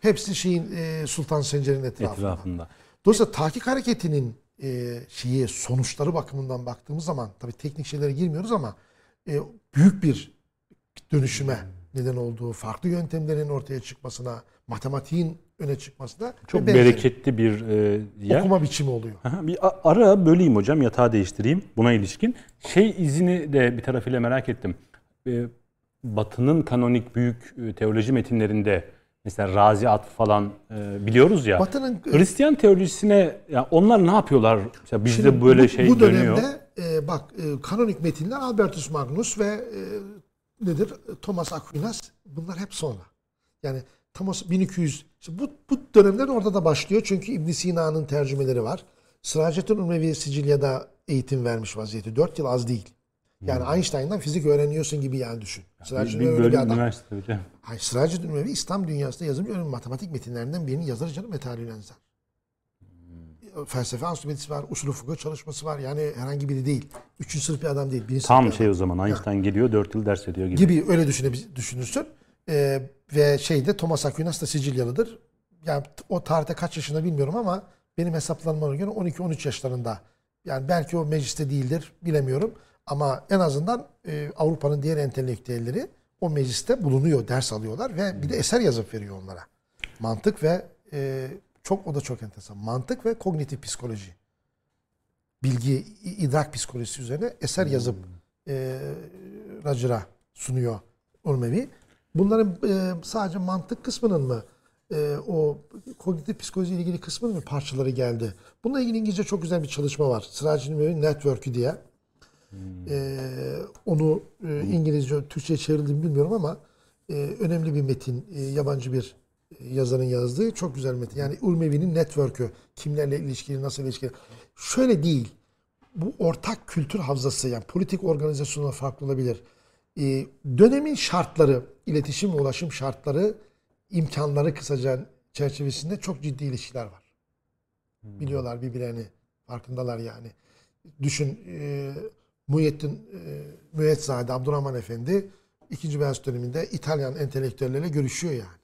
Hepsi şeyin e, Sultan Sencer'in etrafında. Etrafında. Dolayısıyla tahkik hareketinin e, şeyi sonuçları bakımından baktığımız zaman tabii teknik şeylere girmiyoruz ama e, büyük bir dönüşüme neden olduğu, farklı yöntemlerin ortaya çıkmasına, matematiğin öne çıkmasına Çok bereketli bir e, yer. okuma biçimi oluyor. Aha, Bir ara böleyim hocam yatağı değiştireyim buna ilişkin. Şey izini de bir tarafıyla merak ettim. Ee, Batı'nın kanonik büyük e, teoloji metinlerinde mesela Razi Atf falan e, biliyoruz ya. Batı'nın Hristiyan teolojisine ya onlar ne yapıyorlar? Mesela bizde Şimdi böyle bu, şey bu dönüyor. dönemde e, bak e, kanonik metinler Albertus Magnus ve e, nedir Thomas Aquinas bunlar hep sonra. Yani Thomas 1200 işte bu, bu dönemler orada da başlıyor çünkü İbn Sina'nın tercümeleri var. Sıracettin Ümrevi Sicilya'da eğitim vermiş vaziyeti. 4 yıl az değil. Yani Einstein'dan fizik öğreniyorsun gibi yani düşün. Hmm. Bir, bir Ümrevi bir bölüm adam. üniversite hocam. Hayır, Sıracettin Ümrevi İslam dünyasında yazım önemli matematik metinlerinden birinin yazarı canım Metalül Enzer. Felsefe ansiklopedisi var, usulü fıkıh çalışması var. Yani herhangi biri değil. Üçüncü sınıf bir adam değil. Birinci Tam şey adam. o zaman Einstein geliyor 4 yıl ders ediyor gibi. gibi öyle düşüne, düşünürsün. Ee, ve şeyde Thomas Aquinas da Sicilyalıdır. Yani o tarihte kaç yaşında bilmiyorum ama benim hesaplanmama göre 12-13 yaşlarında. Yani belki o mecliste değildir bilemiyorum. Ama en azından e, Avrupa'nın diğer entelektüelleri o mecliste bulunuyor, ders alıyorlar ve bir de eser yazıp veriyor onlara. Mantık ve e, çok o da çok enteresan. Mantık ve kognitif psikoloji. Bilgi, idrak psikolojisi üzerine eser yazıp e, racıra sunuyor Urmevi. Bunların e, sadece mantık kısmının mı e, o kognitif psikoloji ile ilgili kısmının mı parçaları geldi? Bununla ilgili İngilizce çok güzel bir çalışma var. Sıracı Nurmevi Network'ü diye. E, onu e, İngilizce, Türkçe'ye çevrildiğini bilmiyorum ama e, önemli bir metin. E, yabancı bir e, yazarın yazdığı çok güzel metin. Yani Urmevi'nin network'ü. Kimlerle ilişkili, nasıl ilişkili. Şöyle değil. Bu ortak kültür havzası yani politik organizasyonlar farklı olabilir. Ee, dönemin şartları, iletişim ve ulaşım şartları, imkanları kısaca çerçevesinde çok ciddi ilişkiler var. Biliyorlar birbirlerini, farkındalar yani. Düşün, e, Muhyiddin e, Müezzade, Abdurrahman Efendi, ikinci Beyaz döneminde İtalyan entelektüellerle görüşüyor yani.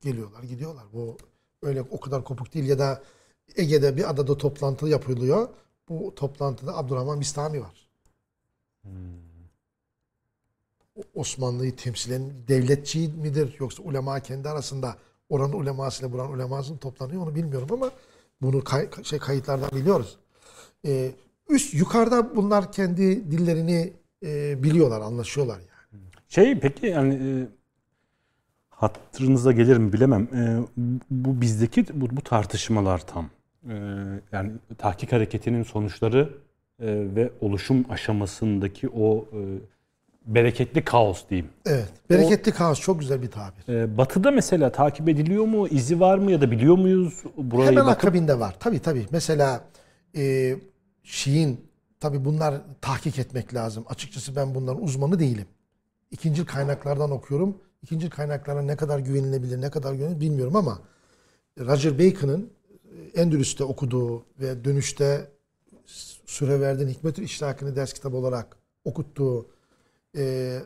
Geliyorlar, gidiyorlar. Bu öyle o kadar kopuk değil ya da Ege'de bir adada toplantı yapılıyor. Bu toplantıda Abdurrahman Bistami var. O- Osmanlı'yı temsil eden devletçi midir yoksa ulema kendi arasında oranın ulemasıyla buranın ulemasının toplanıyor onu bilmiyorum ama bunu kay- şey kayıtlardan biliyoruz. Ee, üst yukarıda bunlar kendi dillerini e, biliyorlar, anlaşıyorlar yani. Şey peki yani e, hatırınıza gelir mi bilemem. E, bu bizdeki bu, bu tartışmalar tam. E, yani tahkik hareketinin sonuçları e, ve oluşum aşamasındaki o e, bereketli kaos diyeyim. Evet. Bereketli kaos çok güzel bir tabir. E, batı'da mesela takip ediliyor mu? izi var mı ya da biliyor muyuz burayı? Hemen bakıp- akabinde var. Tabii tabii. Mesela e, Şiin tabii bunlar tahkik etmek lazım. Açıkçası ben bunların uzmanı değilim. İkincil kaynaklardan okuyorum. İkincil kaynaklara ne kadar güvenilebilir, ne kadar güvenilir bilmiyorum ama Roger Bacon'ın e, Endülüs'te okuduğu ve dönüşte süre verdiğin Hikmetül İşrakını ders kitabı olarak okuttuğu e,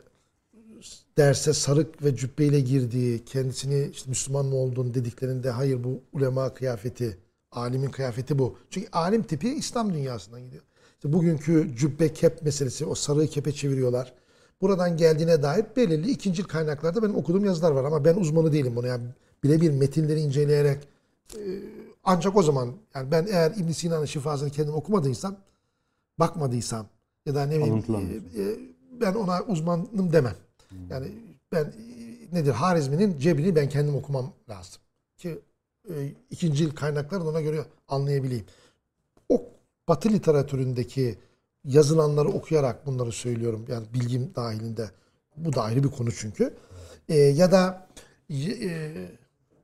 derse sarık ve cübbeyle girdiği, kendisini işte Müslüman mı olduğunu dediklerinde hayır bu ulema kıyafeti, alimin kıyafeti bu. Çünkü alim tipi İslam dünyasından gidiyor. İşte bugünkü cübbe kep meselesi, o sarığı kepe çeviriyorlar. Buradan geldiğine dair belirli ikinci kaynaklarda benim okuduğum yazılar var ama ben uzmanı değilim bunu. Yani birebir metinleri inceleyerek e, ancak o zaman yani ben eğer İbn Sina'nın şifasını kendim okumadıysam, bakmadıysam ya da ne bileyim e, e, ben ona uzmanım demem. Yani ben e, nedir Harizmi'nin cebrini ben kendim okumam lazım. Ki e, ikinci kaynakları da ona göre anlayabileyim. O Batı literatüründeki yazılanları okuyarak bunları söylüyorum. Yani bilgim dahilinde. Bu da ayrı bir konu çünkü. E, ya da e,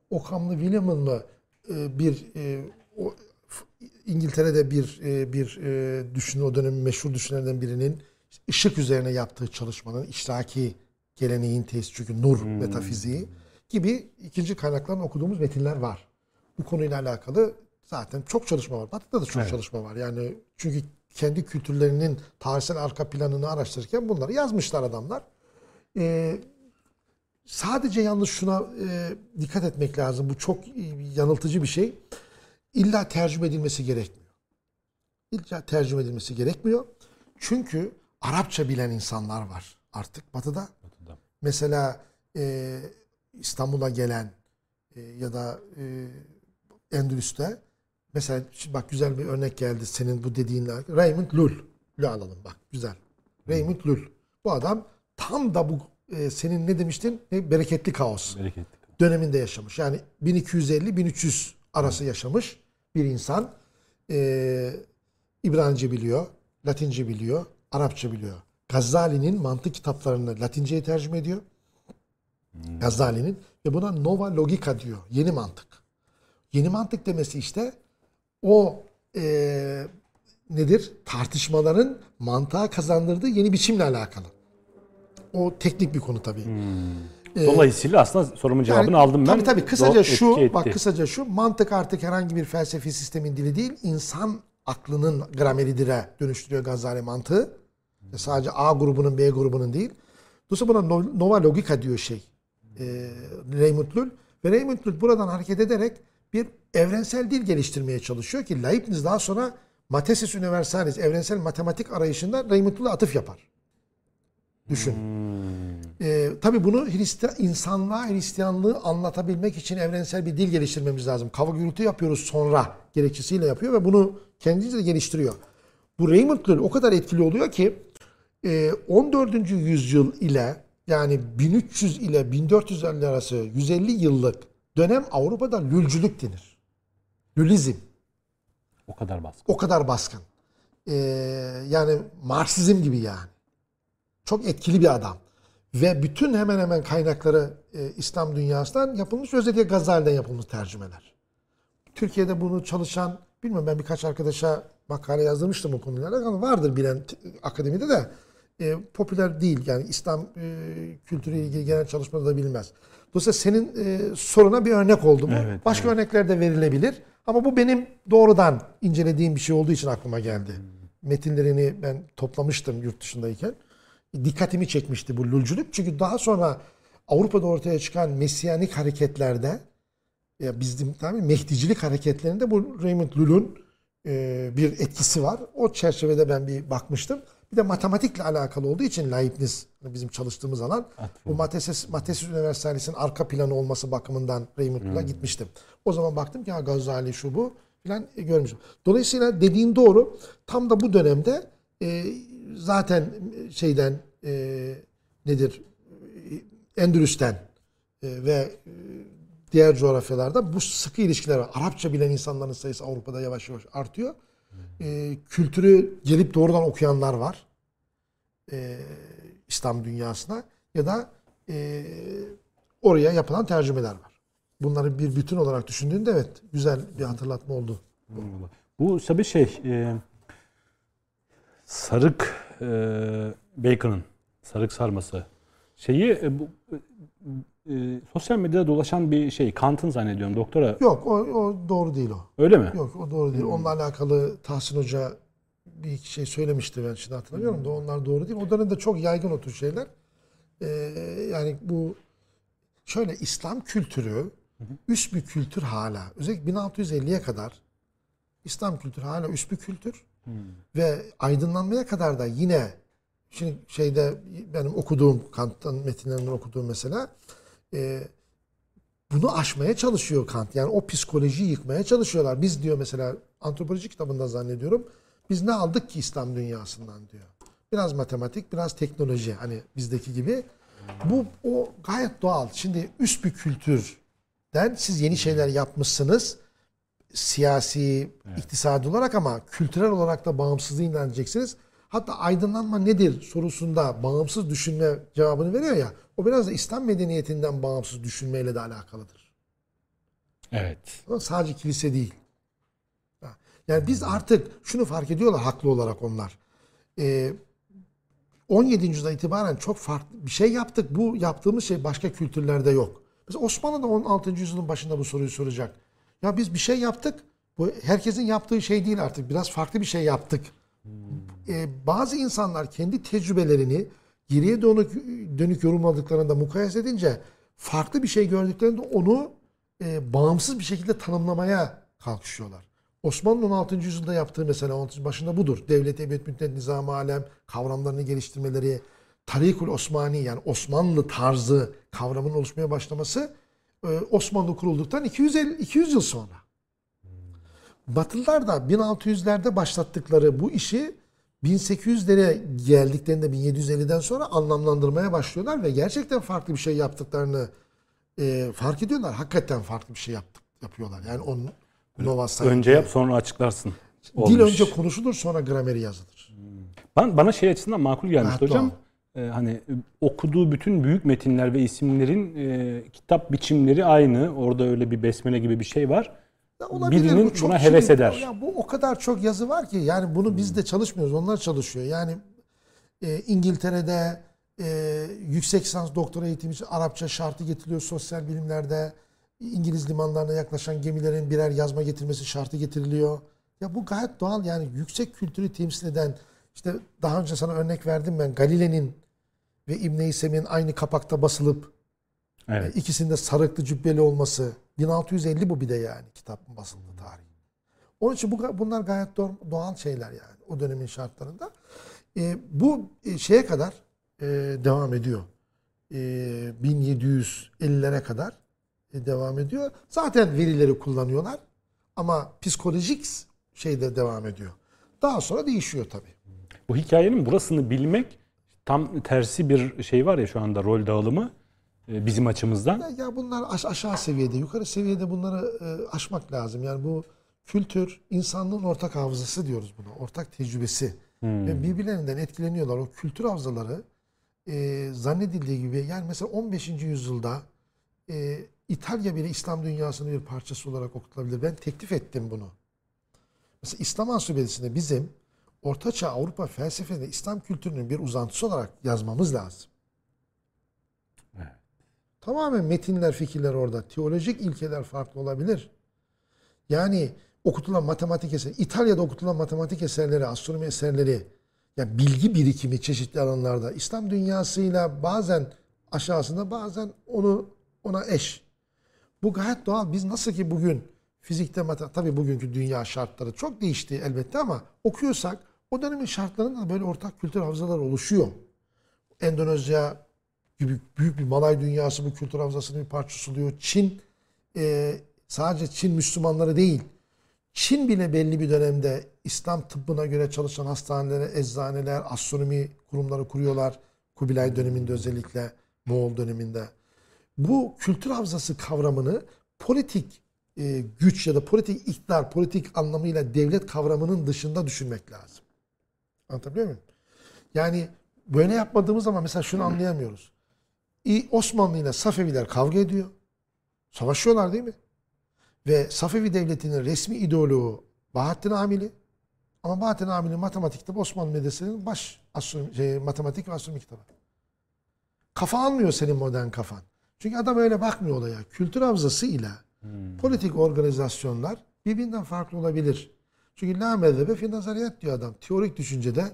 Okamlı William'ın mı e, bir e, o, İngiltere'de bir e, bir e, düşünür o dönemin meşhur düşünürlerden birinin ışık üzerine yaptığı çalışmanın işraki geleneğin tesisi çünkü nur metafiziği gibi ikinci kaynaklardan okuduğumuz metinler var. Bu konuyla alakalı zaten çok çalışma var. Batı'da da çok Evet. çalışma var. Yani çünkü kendi kültürlerinin tarihsel arka planını araştırırken bunları yazmışlar adamlar. Ee, sadece yalnız şuna e, dikkat etmek lazım. Bu çok e, yanıltıcı bir şey. İlla tercüme edilmesi gerekmiyor. İlla tercüme edilmesi gerekmiyor. Çünkü Arapça bilen insanlar var artık Batı'da. Batı'da. Mesela e, İstanbul'a gelen e, ya da e, Endülüs'te mesela bak güzel bir örnek geldi senin bu dediğinle. Raymond Lull'ü alalım bak güzel. Raymond Lull. Bu adam tam da bu e, senin ne demiştin? Ne? Bereketli kaos Bereketli. döneminde yaşamış. Yani 1250-1300 arası yaşamış bir insan. Ee, İbranice biliyor, Latince biliyor, Arapça biliyor. Gazali'nin mantık kitaplarını Latinceye tercüme ediyor. Gazali'nin ve buna Nova Logica diyor. Yeni mantık. Yeni mantık demesi işte o ee, nedir? Tartışmaların mantığa kazandırdığı yeni biçimle alakalı. O teknik bir konu tabii. Dolayısıyla aslında sorumun cevabını Yani aldım ben. Tabii tabii kısaca Do- şu bak kısaca şu mantık artık herhangi bir felsefi sistemin dili değil insan aklının grameridir'e dönüştürüyor Gazali mantığı. Sadece A grubunun B grubunun değil. Dolayısıyla buna no- Nova Logica diyor şey. E, Raymond Lull. Ve Raymond Lull buradan hareket ederek bir evrensel dil geliştirmeye çalışıyor ki Leibniz daha sonra Mathesis Universalis evrensel matematik arayışında Raymond Lull'a atıf yapar. Düşün. Ee, tabii bunu Hristiyan, insanlığa Hristiyanlığı anlatabilmek için evrensel bir dil geliştirmemiz lazım. Kavga gürültü yapıyoruz sonra gerekçesiyle yapıyor ve bunu kendince de geliştiriyor. Bu Raymond Lull o kadar etkili oluyor ki e, 14. yüzyıl ile yani 1300 ile 1450 arası 150 yıllık dönem Avrupa'da lülcülük denir. Lülizm. O kadar baskın. O kadar baskın. Ee, yani Marksizm gibi yani. Çok etkili bir adam. Ve bütün hemen hemen kaynakları e, İslam dünyasından yapılmış. Özellikle Gazali'den yapılmış tercümeler. Türkiye'de bunu çalışan, bilmiyorum ben birkaç arkadaşa makale yazdırmıştım konuyla alakalı. Vardır bilen akademide de e, popüler değil. Yani İslam e, kültürüyle ilgili genel çalışmaları da bilmez. Dolayısıyla senin e, soruna bir örnek oldu bu. Evet, Başka örnekler de verilebilir. Ama bu benim doğrudan incelediğim bir şey olduğu için aklıma geldi. Metinlerini ben toplamıştım yurt dışındayken. Dikkatimi çekmişti bu lulculuk. Çünkü daha sonra Avrupa'da ortaya çıkan Mesiyanik hareketlerde ya bizim tabii Mehdicilik hareketlerinde bu Raymond Lull'un e, bir etkisi var. O çerçevede ben bir bakmıştım. Bir de matematikle alakalı olduğu için Leibniz bizim çalıştığımız alan bu Mathesis, Mathesis Universalis'in arka planı olması bakımından Raymond Lull'a gitmiştim. O zaman baktım ki ha Gazali şu bu filan e, görmüşüm. Dolayısıyla dediğin doğru. Tam da bu dönemde e, zaten şeyden e, nedir e, Endülüs'ten e, ve e, diğer coğrafyalarda bu sıkı ilişkiler var. Arapça bilen insanların sayısı Avrupa'da yavaş yavaş artıyor. E, kültürü gelip doğrudan okuyanlar var. E, İslam dünyasına ya da e, oraya yapılan tercümeler var. Bunları bir bütün olarak düşündüğünde evet güzel bir hatırlatma oldu. Bu tabii şey e, sarık e, bacon'ın sarık sarması şeyi e, bu e, sosyal medyada dolaşan bir şey Kant'ın zannediyorum doktora Yok o, o doğru değil o. öyle mi? Yok o doğru değil. Onunla alakalı Tahsin Hoca bir iki şey söylemişti ben şimdi hatırlamıyorum da onlar doğru değil. O dönemde çok yaygın o tür şeyler. Ee, yani bu şöyle İslam kültürü üst bir kültür hala. Özellikle 1650'ye kadar İslam kültürü hala üst bir kültür. Ve aydınlanmaya kadar da yine şimdi şeyde benim okuduğum Kant'tan metinlerinden okuduğum mesela e, bunu aşmaya çalışıyor Kant. Yani o psikolojiyi yıkmaya çalışıyorlar. Biz diyor mesela antropoloji kitabında zannediyorum. Biz ne aldık ki İslam dünyasından diyor. Biraz matematik, biraz teknoloji hani bizdeki gibi. Bu o gayet doğal. Şimdi üst bir kültürden siz yeni şeyler yapmışsınız. Siyasi, iktisadi olarak ama kültürel olarak da bağımsızlığı ilan edeceksiniz. Hatta aydınlanma nedir sorusunda bağımsız düşünme cevabını veriyor ya. O biraz da İslam medeniyetinden bağımsız düşünmeyle de alakalıdır. Evet. Ama sadece kilise değil. Yani biz artık şunu fark ediyorlar haklı olarak onlar. Ee, 17. yüzyıldan itibaren çok farklı bir şey yaptık. Bu yaptığımız şey başka kültürlerde yok. Mesela Osmanlı da 16. yüzyılın başında bu soruyu soracak. Ya biz bir şey yaptık. Bu herkesin yaptığı şey değil artık. Biraz farklı bir şey yaptık. Ee, bazı insanlar kendi tecrübelerini geriye dönük, dönük yorumladıklarında mukayese edince farklı bir şey gördüklerinde onu e, bağımsız bir şekilde tanımlamaya kalkışıyorlar. Osmanlı'nın 16. yüzyılda yaptığı mesela 16. başında budur. Devlet, ebed, müddet, nizam, alem kavramlarını geliştirmeleri, Tarikul Osmani yani Osmanlı tarzı kavramının oluşmaya başlaması e, Osmanlı kurulduktan 250 200 yıl sonra. Batılılar da 1600'lerde başlattıkları bu işi 1800'lere geldiklerinde 1750'den sonra anlamlandırmaya başlıyorlar ve gerçekten farklı bir şey yaptıklarını e, fark ediyorlar. Hakikaten farklı bir şey yaptık, yapıyorlar. Yani onun Nova Önce yap sonra açıklarsın. Dil Olmuş. önce konuşulur sonra grameri yazılır. Ben, bana şey açısından makul gelmişti Evet, hocam. Ee, hani e, okuduğu bütün büyük metinler ve isimlerin e, kitap biçimleri aynı. Orada öyle bir besmele gibi bir şey var. Olabilir, Birinin bu çok buna heves eder. Ya bu o kadar çok yazı var ki yani bunu biz de çalışmıyoruz. Onlar çalışıyor. Yani e, İngiltere'de e, yüksek lisans doktora eğitimi için Arapça şartı getiriliyor sosyal bilimlerde. İngiliz limanlarına yaklaşan gemilerin birer yazma getirmesi şartı getiriliyor. Ya bu gayet doğal yani yüksek kültürü temsil eden işte daha önce sana örnek verdim ben Galile'nin ve İbn-i İsem'in aynı kapakta basılıp Evet. İkisinde sarıklı cübbeli olması. 1650 bu bir de yani kitabın basıldığı tarih. Onun için bu, bunlar gayet doğal, şeyler yani o dönemin şartlarında. Ee, bu e, şeye kadar e, devam ediyor. E, 1750'lere kadar e, devam ediyor. Zaten verileri kullanıyorlar ama psikolojik şeyde devam ediyor. Daha sonra değişiyor tabii. Bu hikayenin burasını bilmek tam tersi bir şey var ya şu anda rol dağılımı e, bizim açımızdan. Ya, ya bunlar aş- aşağı seviyede, yukarı seviyede bunları e, aşmak lazım. Yani bu kültür insanlığın ortak hafızası diyoruz buna. Ortak tecrübesi. Ve birbirlerinden etkileniyorlar. O kültür hafızaları e, zannedildiği gibi yani mesela 15. yüzyılda e, İtalya bile İslam dünyasının bir parçası olarak okutulabilir. Ben teklif ettim bunu. Mesela İslam Ansiklopedisinde bizim Ortaçağ Avrupa felsefesinde İslam kültürünün bir uzantısı olarak yazmamız lazım. Tamamen metinler, fikirler orada. Teolojik ilkeler farklı olabilir. Yani okutulan matematik eseri, İtalya'da okutulan matematik eserleri, astronomi eserleri, yani bilgi birikimi çeşitli alanlarda İslam dünyasıyla bazen aşağısında bazen onu ona eş. Bu gayet doğal. Biz nasıl ki bugün fizikte, tabii bugünkü dünya şartları çok değişti elbette ama okuyorsak o dönemin şartlarında da böyle ortak kültür havzalar oluşuyor. Endonezya gibi büyük bir Malay dünyası bu kültür havzasının bir parçası oluyor. Çin e, sadece Çin Müslümanları değil, Çin bile belli bir dönemde İslam tıbbına göre çalışan hastaneler, eczaneler, astronomi kurumları kuruyorlar. Kubilay döneminde özellikle, Moğol döneminde. Bu kültür havzası kavramını politik e, güç ya da politik iktidar, politik anlamıyla devlet kavramının dışında düşünmek lazım. Anlatabiliyor muyum? Yani böyle yapmadığımız zaman mesela şunu anlayamıyoruz. İ- Osmanlı ile Safeviler kavga ediyor. Savaşıyorlar değil mi? Ve Safevi Devleti'nin resmi ideoloğu Bahattin Amili. Ama Bahattin Amili matematikte Osmanlı medresesinin baş astronomi, şey, matematik ve astronomi kitabı. Kafa almıyor senin modern kafan. Çünkü adam öyle bakmıyor olaya. Kültür havzası ile politik organizasyonlar birbirinden farklı olabilir. Çünkü la mezhebe fi nazariyet diyor adam. Teorik düşüncede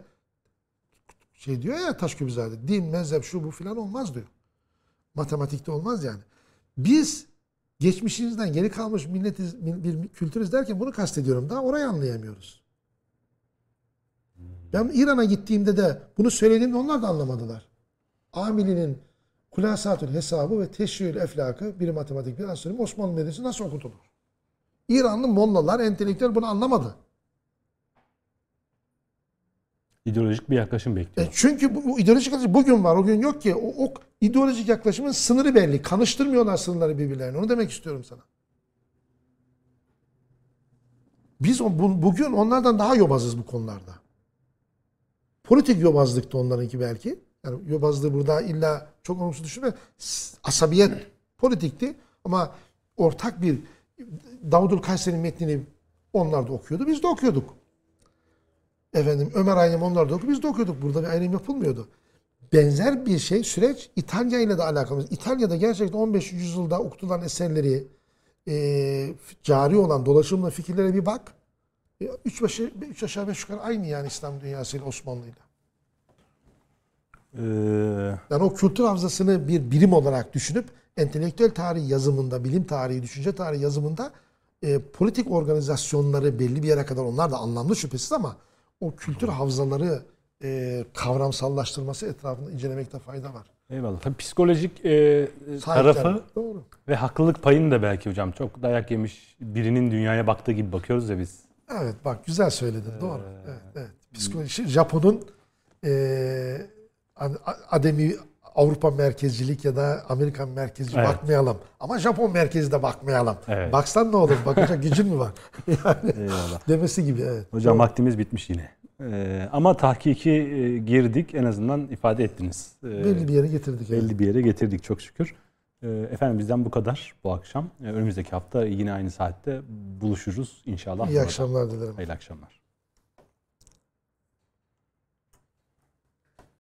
şey diyor ya Taşkübüzade. Din, mezhep, şu bu filan olmaz diyor. Matematikte olmaz yani. Biz geçmişimizden geri kalmış milletiz, bir kültürüz derken bunu kastediyorum. Daha orayı anlayamıyoruz. Ben İran'a gittiğimde de bunu söylediğimde onlar da anlamadılar. Amili'nin Kulasatül hesabı ve teşriül eflakı bir matematik bir astronomi Osmanlı medresesi nasıl okutulur? İranlı Mollalar, entelektüel bunu anlamadı. İdeolojik bir yaklaşım E bekliyor. çünkü bu, bu ideolojik yaklaşım bugün var, o gün yok ki. O, o ideolojik yaklaşımın sınırı belli. Kanıştırmıyorlar sınırları birbirlerine. Onu demek istiyorum sana. Biz o, bu- bugün onlardan daha yobazız bu konularda. Politik yobazlıktı onlarınki belki. Yani yobazlığı burada illa çok olumsuz düşünme. Asabiyet politikti ama ortak bir Davudul Kayseri'nin metnini onlar da okuyordu. Biz de okuyorduk. Efendim Ömer Hayyam onlar da okuyor. Biz de okuyorduk. Burada bir ayrım yapılmıyordu. Benzer bir şey süreç İtalya ile de alakalı. İtalya'da gerçekten 15. yüzyılda okutulan eserleri e, cari olan dolaşımla fikirlere bir bak. E, üç, başı, üç aşağı beş yukarı aynı yani İslam dünyasıyla Osmanlı'yla. Ee, Yani o kültür havzasını bir birim olarak düşünüp entelektüel tarih yazımında, bilim tarihi, düşünce tarihi yazımında e, politik organizasyonları belli bir yere kadar onlar da anlamlı şüphesiz ama o kültür havzaları e, kavramsallaştırması etrafında incelemekte fayda var. eyvallah. Tabii psikolojik e, tarafı Doğru. ve haklılık payını da belki hocam çok dayak yemiş birinin dünyaya baktığı gibi bakıyoruz ya biz. Evet bak güzel söyledin. Doğru. Evet, evet. Psikoloji Japon'un e, ad- ademi Avrupa merkezcilik ya da Amerikan merkezci Evet. bakmayalım. Ama Japon merkezi de bakmayalım. Evet. Baksan ne olur? Bakacak (laughs) gücün mü var? (laughs) yani Eyvallah. demesi gibi evet. Hocam vaktimiz bitmiş yine. Ee, ama tahkiki e, girdik en azından ifade ettiniz. Ee, Belli bir yere getirdik. belli bir yere getirdik çok şükür. Ee, efendim bizden bu kadar bu akşam. Ee, önümüzdeki hafta yine aynı saatte buluşuruz inşallah. İyi akşamlar dilerim. Hayırlı akşamlar.